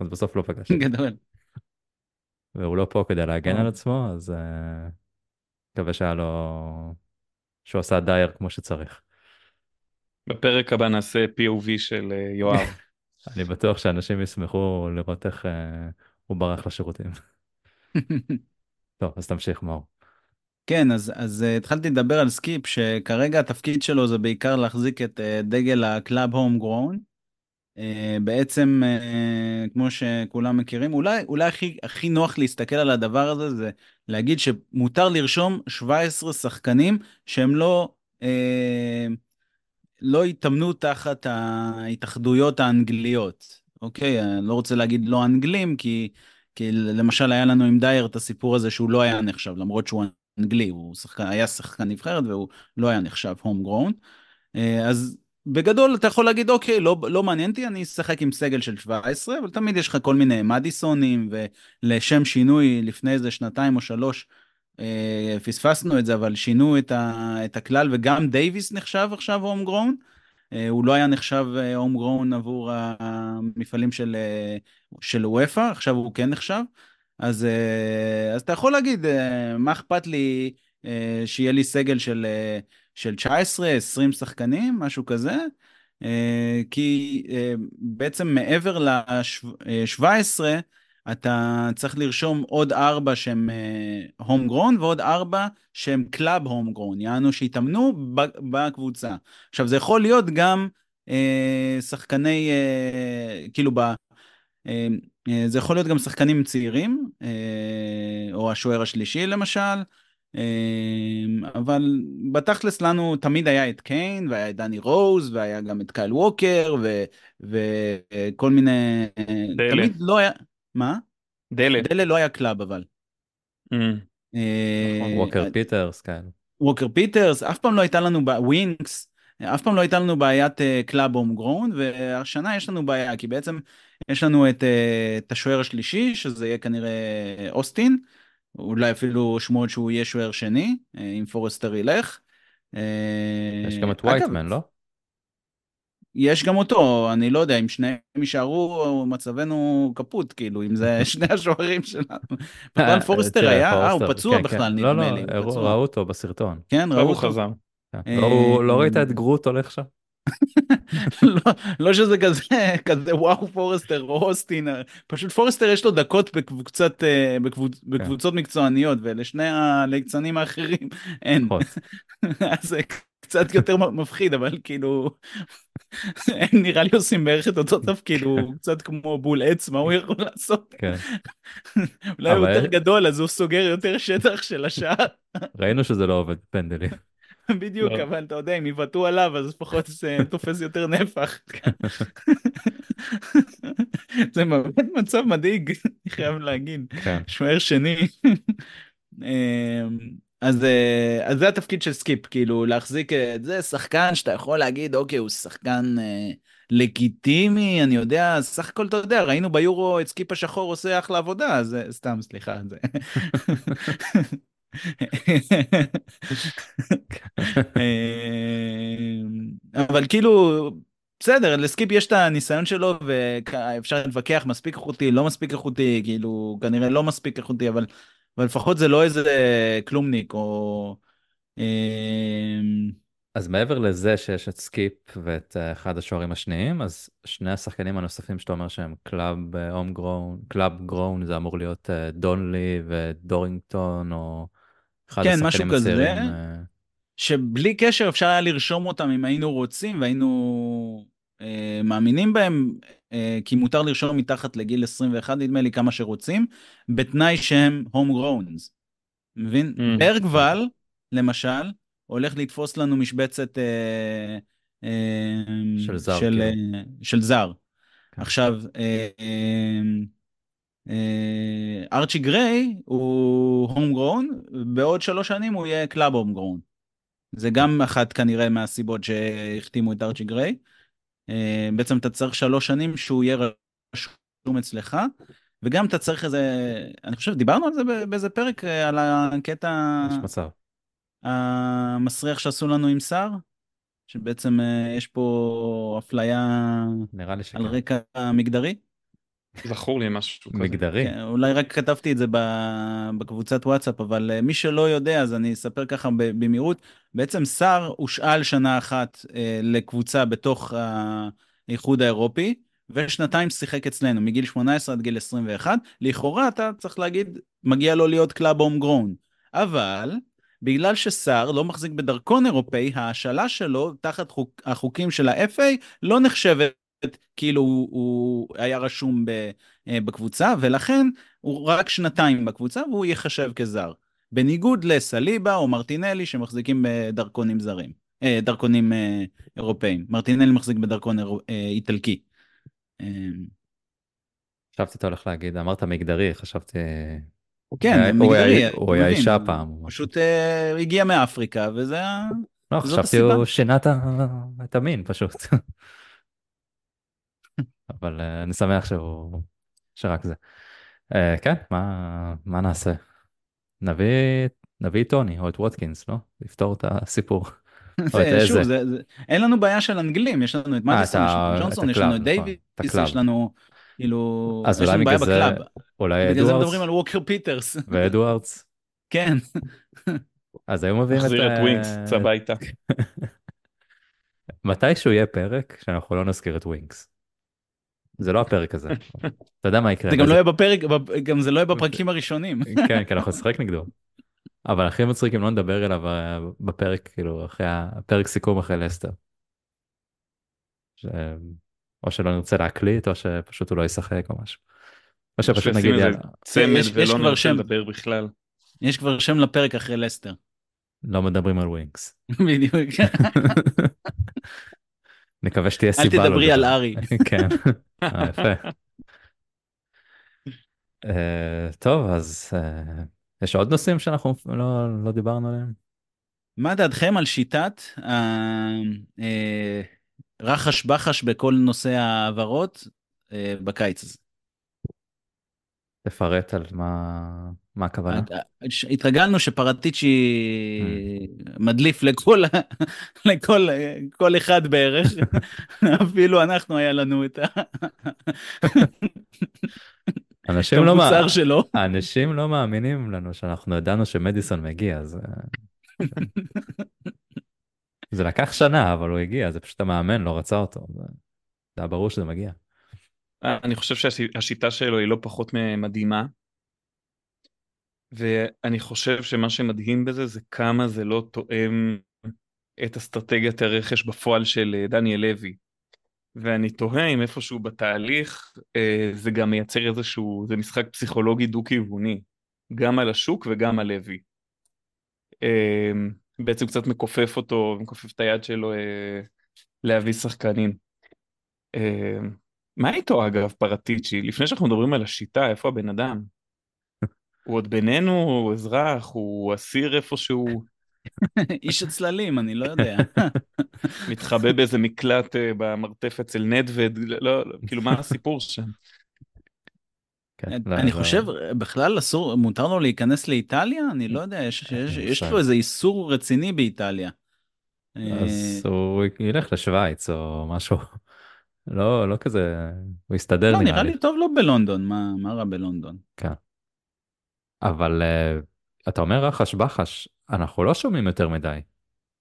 אז בסוף לא פגשנו. גדול. והוא לא פה כדי להגן טוב. על עצמו, אז אה, מקווה שהיה לו שהוא עשה דייר כמו שצריך. בפרק הבא נעשה POV של אה, יואב. אני בטוח שאנשים ישמחו לראות איך אה, הוא ברח לשירותים. טוב, אז תמשיך, מאור. כן, אז, אז uh, התחלתי לדבר על סקיפ, שכרגע התפקיד שלו זה בעיקר להחזיק את uh, דגל ה club home grown. Uh, בעצם, uh, כמו שכולם מכירים, אולי, אולי הכי, הכי נוח להסתכל על הדבר הזה זה להגיד שמותר לרשום 17 שחקנים שהם לא, uh, לא התאמנו תחת ההתאחדויות האנגליות. אוקיי, אני לא רוצה להגיד לא אנגלים, כי, כי למשל היה לנו עם דייר את הסיפור הזה שהוא לא היה נחשב, למרות שהוא אנגלי, הוא שחקן, היה שחקן נבחרת והוא לא היה נחשב הום גרון. אה, אז בגדול אתה יכול להגיד אוקיי לא, לא מעניין אותי אני אשחק עם סגל של 17 אבל תמיד יש לך כל מיני מדיסונים ולשם שינוי לפני איזה שנתיים או שלוש אה, פספסנו את זה אבל שינו את, ה, את הכלל וגם דייוויס נחשב עכשיו הום גרון. אה, הוא לא היה נחשב הום גרון עבור המפעלים של, של וופא עכשיו הוא כן נחשב. אז, אה, אז אתה יכול להגיד, אה, מה אכפת לי אה, שיהיה לי סגל של, של 19, 20 שחקנים, משהו כזה? כי בעצם מעבר ל-17, אתה צריך לרשום עוד ארבע שהם home grown ועוד ארבע שהם club home grown, יענו שהתאמנו בקבוצה. עכשיו זה יכול להיות גם שחקני, כאילו אה, זה יכול להיות גם שחקנים צעירים, אה, או השוער השלישי למשל, אה, אבל בתכלס לנו תמיד היה את קיין, והיה את דני רוז, והיה גם את קייל ווקר, ו, וכל מיני... דלה. תמיד לא היה... מה? דלה. דלה לא היה club אבל. Mm. נכון, ווקר פיטרס, כן. ווקר פיטרס, אף פעם לא הייתה לנו ווינקס, אף פעם לא הייתה לנו בעיית club home grown, והשנה יש לנו בעיה, כי בעצם יש לנו את, אה, את השוער השלישי, שזה יהיה כנראה אוסטין, אולי אפילו שמועות שהוא יהיה שוער שני, אה, אם פורסטר ילך. יש גם את וייטמן, לא? יש גם אותו, אני לא יודע, אם שניהם יישארו, מצבנו קפוט, כאילו, אם זה שני השוערים שלנו. בכלל פורסטר היה, אה, הוא פצוע כן, בכלל, כן. נדמה לא, לי. לא, ראו אותו בסרטון. כן, ראו אותו. כן. לא- לא ראית את גרוט הולך שם? לא, לא שזה כזה, כזה וואו פורסטר או אוסטין, פשוט פורסטר יש לו דקות בקבוצת, אה, כן. בקבוצות מקצועניות ולשני הליצנים האחרים אין. פחות. אז זה קצת יותר מפחיד אבל כאילו הם נראה לי עושים בערך את אותו תפקיד הוא קצת כמו בול עץ מה הוא יכול לעשות כן. אולי הוא יותר גדול אז הוא סוגר יותר שטח של השער ראינו שזה לא עובד פנדלים. בדיוק לא. אבל אתה יודע אם יבעטו עליו אז לפחות זה תופס יותר נפח. זה באמת מצב מדאיג אני חייב להגיד כן. שוער שני. אמ, אז, אה, אז זה התפקיד של סקיפ כאילו להחזיק את זה שחקן שאתה יכול להגיד אוקיי הוא שחקן אה, לגיטימי אני יודע סך הכל אתה יודע ראינו ביורו את סקיפ השחור עושה אחלה עבודה אז אה, סתם סליחה. זה... אמ, אבל כאילו בסדר לסקיפ יש את הניסיון שלו ואפשר להתווכח מספיק איכותי לא מספיק איכותי כאילו כנראה לא מספיק איכותי אבל לפחות זה לא איזה כלומניק או. אמ, אז מעבר לזה שיש את סקיפ ואת אה, אחד השוערים השניים, אז שני השחקנים הנוספים שאתה אומר שהם club home grown, club grown זה אמור להיות אה, דונלי ודורינגטון או כן, משהו כזה. הצעירים. אה, שבלי קשר אפשר היה לרשום אותם אם היינו רוצים והיינו אה, מאמינים בהם, אה, כי מותר לרשום מתחת לגיל 21 נדמה לי כמה שרוצים, בתנאי שהם הום גרונס. מבין? Mm. ברגוול, למשל, הולך לתפוס לנו משבצת אה, אה, של זר, של, כאילו. אה, של זר. כן. עכשיו, אה, אה, ארצ'י גריי הוא home grown, בעוד שלוש שנים הוא יהיה club home grown. זה גם אחת כנראה מהסיבות שהחתימו את ארצ'י גריי. אה, בעצם אתה צריך שלוש שנים שהוא יהיה רשום אצלך, וגם אתה צריך איזה, אני חושב, דיברנו על זה באיזה פרק, אה, על הקטע יש מצב. המסריח שעשו לנו עם סער, שבעצם אה, יש פה אפליה נראה לי על שכן. רקע מגדרי. זכור לי משהו כזה. מגדרי. כן, אולי רק כתבתי את זה בקבוצת וואטסאפ, אבל אה, מי שלא יודע, אז אני אספר ככה במהירות. בעצם סער הושאל שנה אחת אה, לקבוצה בתוך האיחוד האירופי, ושנתיים שיחק אצלנו, מגיל 18 עד גיל 21. לכאורה, אתה צריך להגיד, מגיע לו להיות club home grown. אבל, בגלל שסער לא מחזיק בדרכון אירופאי, ההשאלה שלו תחת חוק, החוקים של ה-FA לא נחשבת כאילו הוא, הוא היה רשום ב, אה, בקבוצה, ולכן הוא רק שנתיים בקבוצה והוא ייחשב כזר. בניגוד לסליבה או מרטינלי שמחזיקים בדרכונים זרים, אה, דרכונים אה, אירופאים. מרטינלי מחזיק בדרכון איטלקי. חשבתי אתה הולך להגיד, אמרת מגדרי, חשבתי... כן, מגדרי. הוא היה אישה פעם. פשוט הגיע מאפריקה, וזה. לא, חשבתי. הוא שינה את המין פשוט. אבל אה, אני שמח שהוא... שרק זה. אה, כן, מה מה נעשה? נביא נביא את טוני או את ווטקינס, לא? לפתור את הסיפור. שוב. זה, זה, אין לנו בעיה של אנגלים, יש לנו את אה, מדיסון, את יש לנו את ג'ונסון, יש לנו את נכון, דייוויס. יש לנו, כאילו, אז יש לנו בעיה ב club. אולי בגלל זה אדוארדס מדברים על ווקר פיטרס. ואדוארדס, כן. אז היו מביאים את... נחזיר את ווינקס הביתה. מתישהו יהיה פרק שאנחנו לא נזכיר את ווינקס. זה לא הפרק הזה. אתה יודע מה יקרה. זה גם לא יהיה בפרק, גם זה לא יהיה בפרקים הראשונים. כן, כי אנחנו נשחק נגדו. אבל הכי מצחיק אם לא נדבר אליו אה, בפרק, כאילו, אחרי הפרק סיכום אחרי לסטר. ש... או שלא נרצה להקליט, או שפשוט הוא לא ישחק או משהו. או שפשוט נגיד, יאללה, צמד יש- ולא כבר נרצה שם. לדבר בכלל. יש כבר שם לפרק אחרי לסטר. לא מדברים על ווינקס. בדיוק. נקווה שתהיה אל סיבה. לא תדברי על לדבר. ארי. כן, אה, יפה. אה, טוב, אז אה, יש עוד נושאים שאנחנו לא לא דיברנו עליהם? מה דעתכם על שיטת ה- אה, רחש בחש בכל נושא ההעברות בקיץ הזה? תפרט על מה מה הכוונה. התרגלנו שפרטיצ'י מדליף לכל, לכל כל אחד בערך, אפילו אנחנו היה לנו את ה- אנשים לא, מא... שלו. אנשים לא מאמינים לנו שאנחנו ידענו שמדיסון מגיע, אז... אה, זה לקח שנה, אבל הוא הגיע, זה פשוט המאמן לא רצה אותו. זה זה היה ברור שזה מגיע. אה, אני חושב שהשיטה שלו היא לא פחות מדהימה. ואני חושב שמה שמדהים בזה זה כמה זה לא תואם את אסטרטגיית הרכש בפועל של אה, דניאל לוי. ואני תוהה אם איפשהו בתהליך אה, זה גם מייצר איזשהו, זה משחק פסיכולוגי דו-כיווני, גם על השוק וגם על לוי. אה, בעצם קצת מכופף אותו, מכופף את היד שלו אה, להביא שחקנים. אה, מה איתו אגב פרטיצ'י? לפני שאנחנו מדברים על השיטה, איפה הבן אדם? הוא עוד בינינו, הוא אזרח, הוא אסיר איפשהו, איש הצללים, אני לא יודע. מתחבא באיזה מקלט אה, במרתף אצל נדווד, לא, לא, כאילו מה הסיפור שם? כן, לא, אני חושב, בכלל אסור, מותר לו להיכנס לאיטליה? אני לא יודע, יש- יש יש בסדר. לו איזה איסור רציני באיטליה. אז אה, הוא ילך לשוויץ או משהו. לא, לא כזה, הוא יסתדר לא, נראה נראה לי. לי טוב לו בלונדון, מה מה רע בלונדון? אבל אה, אתה אומר רחש בחש, אנחנו לא שומעים יותר מדי.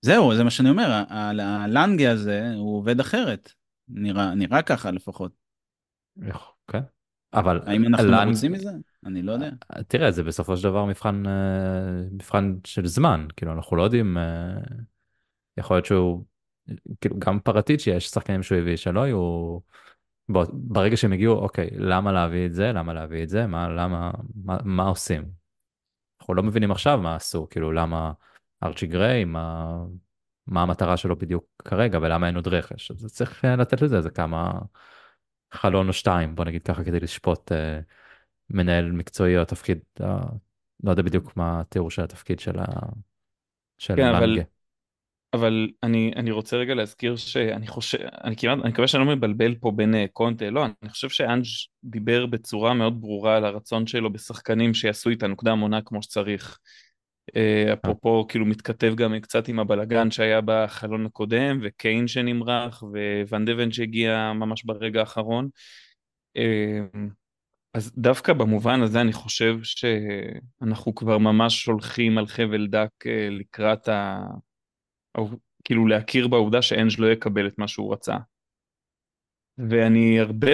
זהו, זה מה שאני אומר, הלנגה הזה, הוא עובד אחרת. נראה נראה ככה לפחות. כן. אבל האם אנחנו לנג- מרוצים מזה? אני לא יודע. תראה, זה בסופו של דבר מבחן, אה, מבחן של זמן, כאילו אנחנו לא יודעים, אה, יכול להיות שהוא, כאילו גם פרטיצ'י יש שחקנים שהוא הביא שלא היו, בוא, ברגע שהם הגיעו, אוקיי, למה להביא את זה, למה להביא את זה, מה, למה, מה, מה עושים? אנחנו לא מבינים עכשיו מה עשו, כאילו למה ארצ'י גריי, מה, מה המטרה שלו בדיוק כרגע ולמה אין עוד רכש, אז צריך אה, לתת לזה איזה כמה חלון או שתיים, בוא נגיד ככה, כדי לשפוט אה, מנהל מקצועי או תפקיד, אה, לא יודע בדיוק מה התיאור של התפקיד של, ה... של כן, אבל- לנגה. אבל אני, אני רוצה רגע להזכיר שאני חושב, אני כמעט, אני מקווה שאני לא מבלבל פה בין אה, קונטה, לא, אני חושב שאנג' דיבר בצורה מאוד ברורה על הרצון שלו בשחקנים שיעשו איתנו קדם עונה כמו שצריך. אה, אפרופו, כאילו מתכתב גם קצת עם הבלגן שהיה בחלון הקודם, וקיין שנמרח, וואן דבן שהגיע ממש ברגע האחרון. אה, אז דווקא במובן הזה אני חושב שאנחנו כבר ממש הולכים על חבל דק אה, לקראת ה... כאילו להכיר בעובדה שאנג' לא יקבל את מה שהוא רצה. ואני הרבה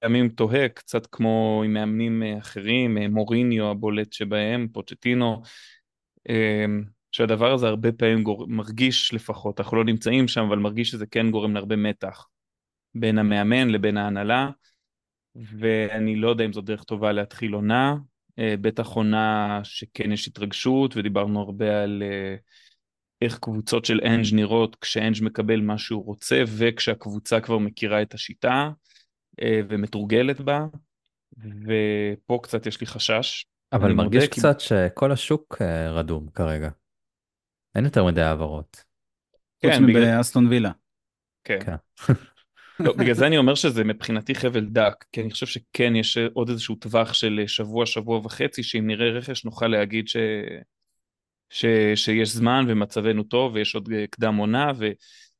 פעמים תוהה, קצת כמו עם מאמנים אה, אחרים, אה, מוריניו הבולט שבהם, פוצ'טינו, שהדבר הזה הרבה פעמים גור... מרגיש לפחות, אנחנו לא נמצאים שם, אבל מרגיש שזה כן גורם להרבה מתח בין המאמן לבין ההנהלה. ואני לא יודע אם זו דרך טובה להתחיל עונה, אה, בטח עונה שכן יש התרגשות, ודיברנו הרבה על איך קבוצות של אנג' נראות כשאנג' מקבל מה שהוא רוצה, וכשהקבוצה כבר מכירה את השיטה אה, ומתורגלת בה, ופה קצת יש לי חשש. אבל מרגיש קצת כי... שכל השוק רדום כרגע. אין יותר מדי העברות. כן, חוץ בגלל... מבאסטון וילה. כן. כן. לא, בגלל זה אני אומר שזה מבחינתי חבל דק, כי אני חושב שכן יש עוד איזשהו טווח של שבוע, שבוע וחצי, שאם נראה רכש נוכל להגיד ש... ש... שיש זמן ומצבנו טוב ויש עוד קדם עונה, ו...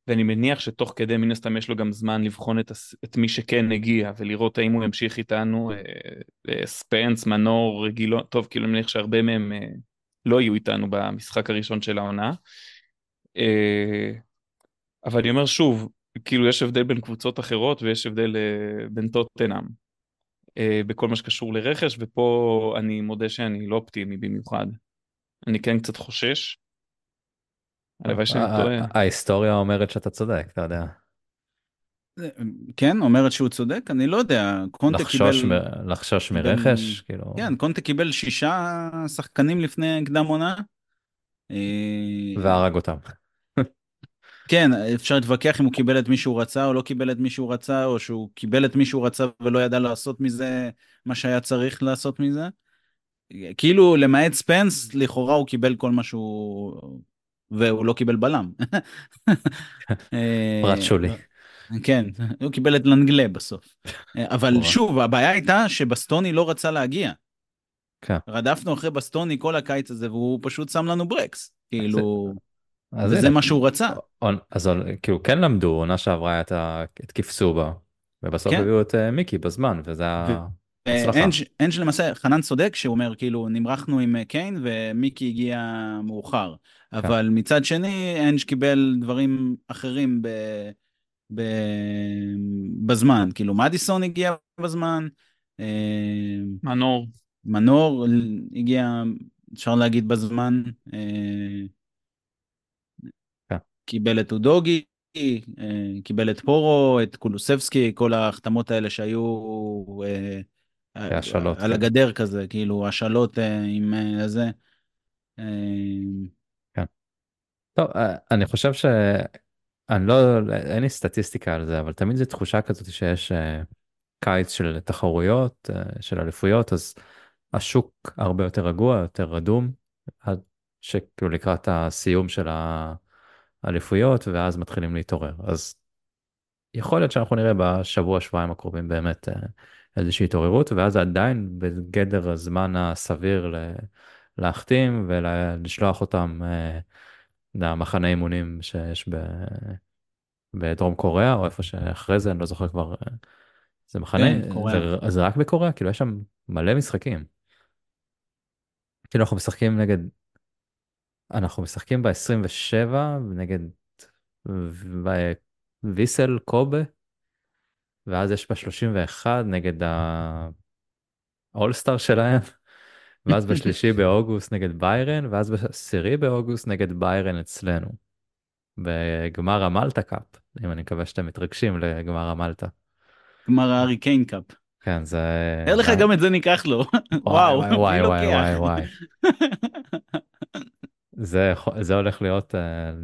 ואני מניח שתוך כדי מן הסתם יש לו גם זמן לבחון את. את מי שכן הגיע ולראות האם הוא ימשיך איתנו, אה, אה, ספנס, מנור, רגילו, טוב, כאילו אני מניח שהרבה מהם אה, לא יהיו איתנו במשחק הראשון של העונה. אבל אני אומר שוב, כאילו יש הבדל בין קבוצות אחרות ויש הבדל uh, בין טוטנאם בכל מה שקשור לרכש, ופה אני מודה שאני לא אופטימי במיוחד. אני כן קצת חושש. הלוואי שאני טועה. ההיסטוריה אומרת שאתה צודק, אתה יודע. כן, אומרת שהוא צודק, אני לא יודע. קונטה קיבל... מ... לחשוש מרכש? קיבל... כאילו... כן, קונטה קיבל שישה שחקנים לפני קדם עונה. אה, והרג אותם. כן, אפשר להתווכח אם הוא קיבל את מי שהוא רצה או לא קיבל את מי שהוא רצה, או שהוא קיבל את מי שהוא רצה ולא ידע לעשות מזה מה שהיה צריך לעשות מזה. כאילו, למעט ספנס, לכאורה הוא קיבל כל מה שהוא... והוא לא קיבל בלם. פרט שולי. כן, הוא קיבל את לנגלה בסוף. אבל שוב, הבעיה הייתה שבסטוני לא רצה להגיע. כן. רדפנו אחרי בסטוני כל הקיץ הזה, והוא פשוט שם לנו ברקס. כאילו... וזה מה שהוא רצה. אז כאילו כן למדו, עונה שעברה הייתה את כפסובה, ובסוף כן. הביאו את אה, מיקי בזמן, וזה הצלחה. אנג' למעשה, חנן צודק, שהוא אומר כאילו נמרחנו עם אה, קיין ומיקי הגיע מאוחר. כן. אבל מצד שני, אנג' קיבל דברים אחרים ב... ב... בזמן, כאילו מדיסון הגיע בזמן. אה, מנור. מנור הגיע, אפשר להגיד בזמן. קיבל את אודוגי, אה, קיבל את פורו, את קולוסבסקי, כל ההחתמות האלה שהיו אה, השאלות, על כן. הגדר כזה, כאילו השאלות אה, עם זה. כן. טוב, אני חושב ש... אני לא, אין לי סטטיסטיקה על זה, אבל תמיד זו תחושה כזאת שיש קיץ של תחרויות, של אליפויות, אז השוק הרבה יותר רגוע, יותר רדום, עד שכאילו לקראת הסיום של ה... אליפויות ואז מתחילים להתעורר אז יכול להיות שאנחנו נראה בשבוע שבועיים הקרובים באמת אה, איזושהי התעוררות ואז עדיין בגדר הזמן הסביר להחתים ולשלוח אותם אה, למחנה אימונים שיש ב... בדרום קוריאה או איפה שאחרי זה אני לא זוכר כבר אה, זה מחנה כן, זה, זה רק בקוריאה כאילו יש שם מלא משחקים. כאילו אנחנו משחקים נגד אנחנו משחקים ב-27 נגד ויסל קובה, ואז יש ב-31 נגד ה all-star שלהם, ואז בשלישי באוגוסט נגד ביירן, ואז בעשירי באוגוסט נגד ביירן אצלנו. בגמר המלטה cup, אם אני מקווה שאתם מתרגשים לגמר המלטה. גמר הארי קיין cup. כן, זה... תאר לך גם את זה ניקח לו. וואו, וואי וואי וואי וואי. זה, זה הולך להיות uh,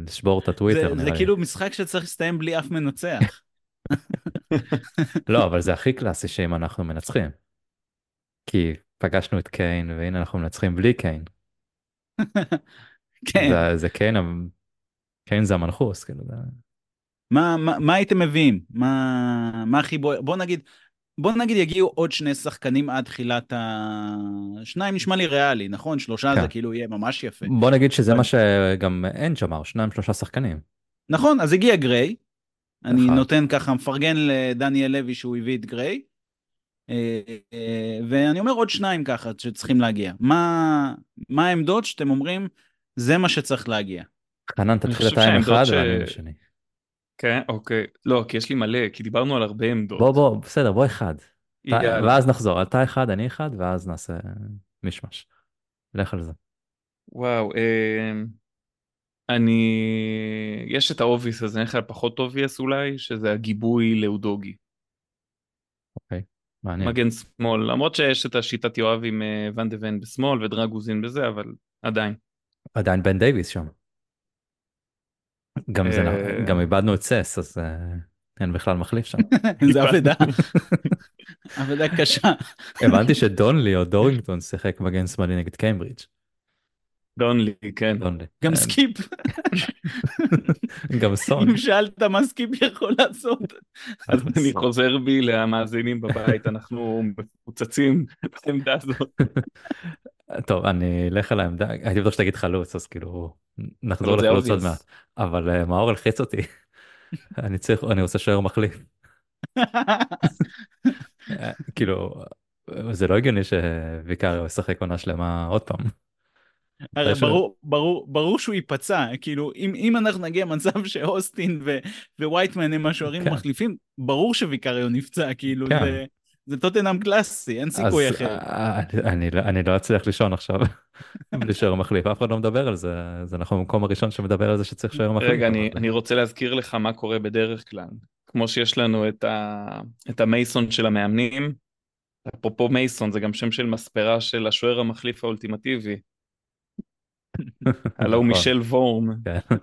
לשבור את הטוויטר זה, נראה זה לי. כאילו משחק שצריך להסתיים בלי אף מנצח. לא, אבל זה הכי קלאסי שאם אנחנו מנצחים. כי פגשנו את קיין והנה אנחנו מנצחים בלי קיין. כן. זה, זה קיין, קיין זה המנחוס, כאילו. זה... מה, מה, מה הייתם מביאים? מה, מה הכי בוא, בוא נגיד, בוא נגיד יגיעו עוד שני שחקנים עד תחילת ה... שניים נשמע לי ריאלי, נכון? שלושה כן. זה כאילו יהיה ממש יפה. בוא נגיד שזה. מה שגם אנג' אמר, שניים שלושה שחקנים. נכון, אז הגיע גריי. אני נותן ככה, מפרגן לדניאל לוי שהוא הביא את גריי. אה, אה, ואני אומר עוד שניים ככה שצריכים להגיע. מה, מה העמדות שאתם אומרים, זה מה שצריך להגיע? חנן, תתחיל אתה עם אחד ואני עם השני. כן, אוקיי. לא, כי יש לי מלא, כי דיברנו על הרבה עמדות. בוא, בוא, בסדר, בוא אחד. אתה- יאללה. ואז נחזור, אתה אחד, אני אחד, ואז נעשה מישמש. לך על זה. וואו, אה, אני... יש את ה obvious הזה, נלך על פחות obvious אולי, שזה הגיבוי לאודוגי. אוקיי, מעניין. מגן שמאל, למרות שיש את השיטת יואב עם אה, ואן דה ון בשמאל ודרגוזין בזה, אבל עדיין. עדיין בן דייוויס שם. גם זה, אה. גם איבדנו את סס, אז אה, אין בכלל מחליף שם. זה אבדה. אבדה קשה. הבנתי שדונלי או דורינגטון שיחק מגן שמאלי נגד קיימברידג'. דונלי, כן. דונלי. גם כן. סקיפ. גם סון. אם שאלת מה סקיפ יכול לעשות. אז אני חוזר בי למאזינים בבית, אנחנו מפוצצים בעמדה הזאת. טוב, אני אלך על העמדה, הייתי בטוח שתגיד חלוץ, אז כאילו נחזור לחלוץ עוד. מעט. אבל אה, מאור הלחיץ אותי. אני צריך, אני רוצה שוער מחליף. אה, כאילו, זה לא הגיוני שוויקריו ישחק עונה שלמה עוד פעם. הרי ברור, ברור, ברור שהוא ייפצע, כאילו, אם, אם אנחנו נגיע למצב שאוסטין ו, ווייטמן הם השוערים כן. המחליפים, ברור שוויקריו נפצע, כאילו, כן. זה, זה טוטנאם קלאסי, אין סיכוי אז, אחר. אה, אני לא- אני לא אצליח לישון עכשיו בלי שוער מחליף, אף אחד לא מדבר על זה, אז אנחנו במקום הראשון שמדבר על זה שצריך שוער מחליף. רגע, אני, רוצה להזכיר לך מה קורה בדרך כלל. כמו שיש לנו את, ה, את המייסון של המאמנים, אפרופו מייסון, זה גם שם של מספרה של השוער המחליף האולטימטיבי. הלו הוא נכון, מישל וורם, כן.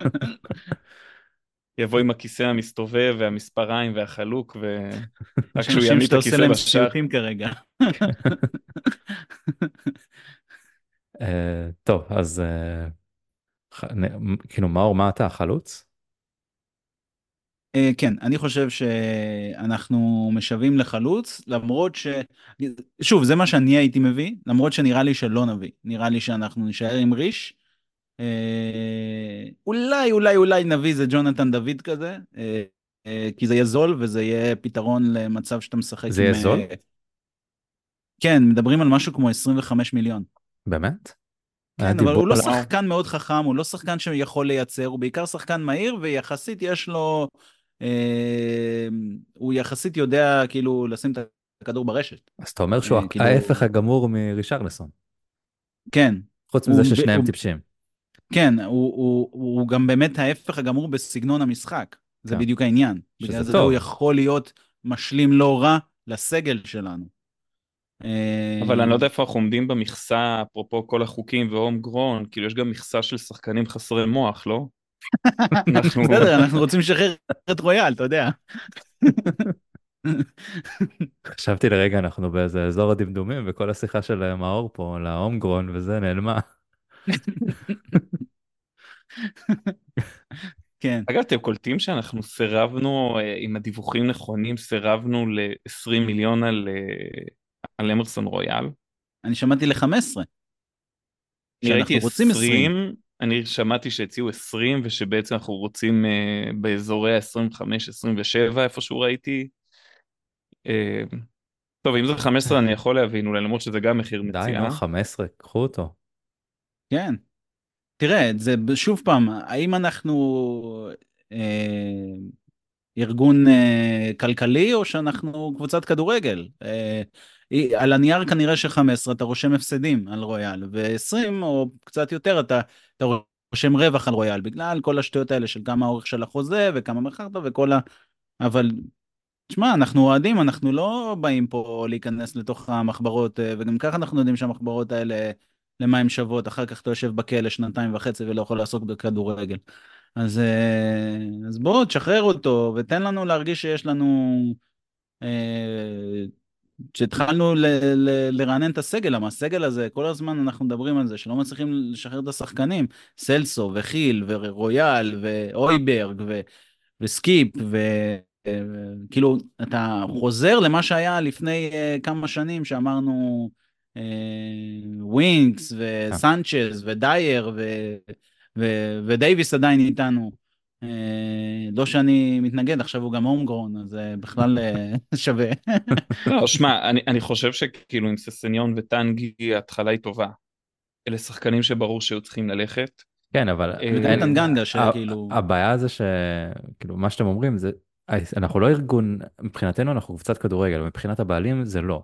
יבוא עם הכיסא המסתובב והמספריים והחלוק, ורק כשהוא אנשים יעמיד את שאתה עושה הכיסא להם בשער. סיוטים כרגע. אה, טוב, אז אה, כאילו מאור, מה אתה, חלוץ? אה, כן, אני חושב שאנחנו משוועים לחלוץ, למרות ש... שוב, זה מה שאני הייתי מביא, למרות שנראה לי שלא נביא. נראה לי שאנחנו נישאר עם ריש. אה, אולי, אולי, אולי נביא איזה ג'ונתן דוד כזה, אה, אה, כי זה יהיה זול וזה יהיה פתרון למצב שאתה משחק זה יהיה עם, זול? אה, כן, מדברים על משהו כמו 25 מיליון. באמת? כן, אבל דיבור הוא לא שחקן מאוד חכם, הוא לא שחקן שיכול לייצר, הוא בעיקר שחקן מהיר, ויחסית יש לו... אה, הוא יחסית יודע כאילו לשים את הכדור ברשת. אז אתה אומר שהוא אה, כאילו- ההפך הגמור מרישרלסון, כן, חוץ מזה ששניהם טיפשים. כן, הוא, הוא, הוא גם באמת ההפך הגמור בסגנון המשחק. זה כן. בדיוק העניין. שזה בגלל זה טוב. הוא יכול להיות משלים לא רע לסגל שלנו. אה, אבל אני לא יודע איפה אנחנו עומדים במכסה, אפרופו כל החוקים והום גרון, כאילו יש גם מכסה של שחקנים חסרי מוח, לא? אנחנו- בסדר, אנחנו רוצים לשחרר את רויאל, אתה יודע. חשבתי לרגע אנחנו באיזה אזור הדמדומים וכל השיחה של אה, מאור פה להומגרון וזה נעלמה. כן. אגב, אתם קולטים שאנחנו סירבנו, אה, אם הדיווחים נכונים, סירבנו ל-20 מיליון על, אה, על אמרסון רויאל? אני שמעתי ל-15. אני ראיתי שאנחנו רוצים 20, אני שמעתי שהציעו 20 ושבעצם אנחנו רוצים uh, באזורי ה-25-27 איפשהו ראיתי. Uh, טוב אם זה 15 אני יכול להבין אולי למרות שזה גם מחיר די, מציאה. נו, 15, קחו אותו. כן. תראה, זה שוב פעם, האם אנחנו אה, ארגון אה, כלכלי או שאנחנו קבוצת כדורגל? אה, על הנייר כנראה ש-15 אתה רושם הפסדים על רויאל, ו-20 או קצת יותר אתה, אתה רושם רווח על רויאל, בגלל כל השטויות האלה של כמה האורך של החוזה וכמה מכרת וכל ה... אבל תשמע, אנחנו אוהדים, אנחנו לא באים פה להיכנס לתוך המחברות, אה, וגם ככה אנחנו יודעים שהמחברות האלה, למה הן שוות, אחר כך אתה יושב בכלא שנתיים וחצי ולא יכול לעסוק בכדורגל. אז, אה, אז בוא, תשחרר אותו, ותן לנו להרגיש שיש לנו... אה, שהתחלנו ל- ל- לרענן את הסגל, למה? הסגל הזה, כל הזמן אנחנו מדברים על זה, שלא מצליחים לשחרר את השחקנים, סלסו וחיל ורויאל ואויברג ו- וסקיפ, וכאילו, אתה חוזר למה שהיה לפני uh, כמה שנים, שאמרנו ווינקס וסנצ'ז ודייר ו- ו- ודייוויס עדיין איתנו. אה, לא שאני מתנגד, עכשיו הוא גם homegrown, אז זה בכלל אה, שווה. לא, שמע, אני, אני חושב שכאילו עם ססניון וטנגנגה ההתחלה היא טובה. אלה שחקנים שברור שהיו צריכים ללכת. כן, אבל אה, וגם אין- טנגנגה, ה- שכאילו... הבעיה זה שכאילו מה שאתם אומרים זה אנחנו לא ארגון מבחינתנו אנחנו קבוצת כדורגל מבחינת הבעלים זה לא.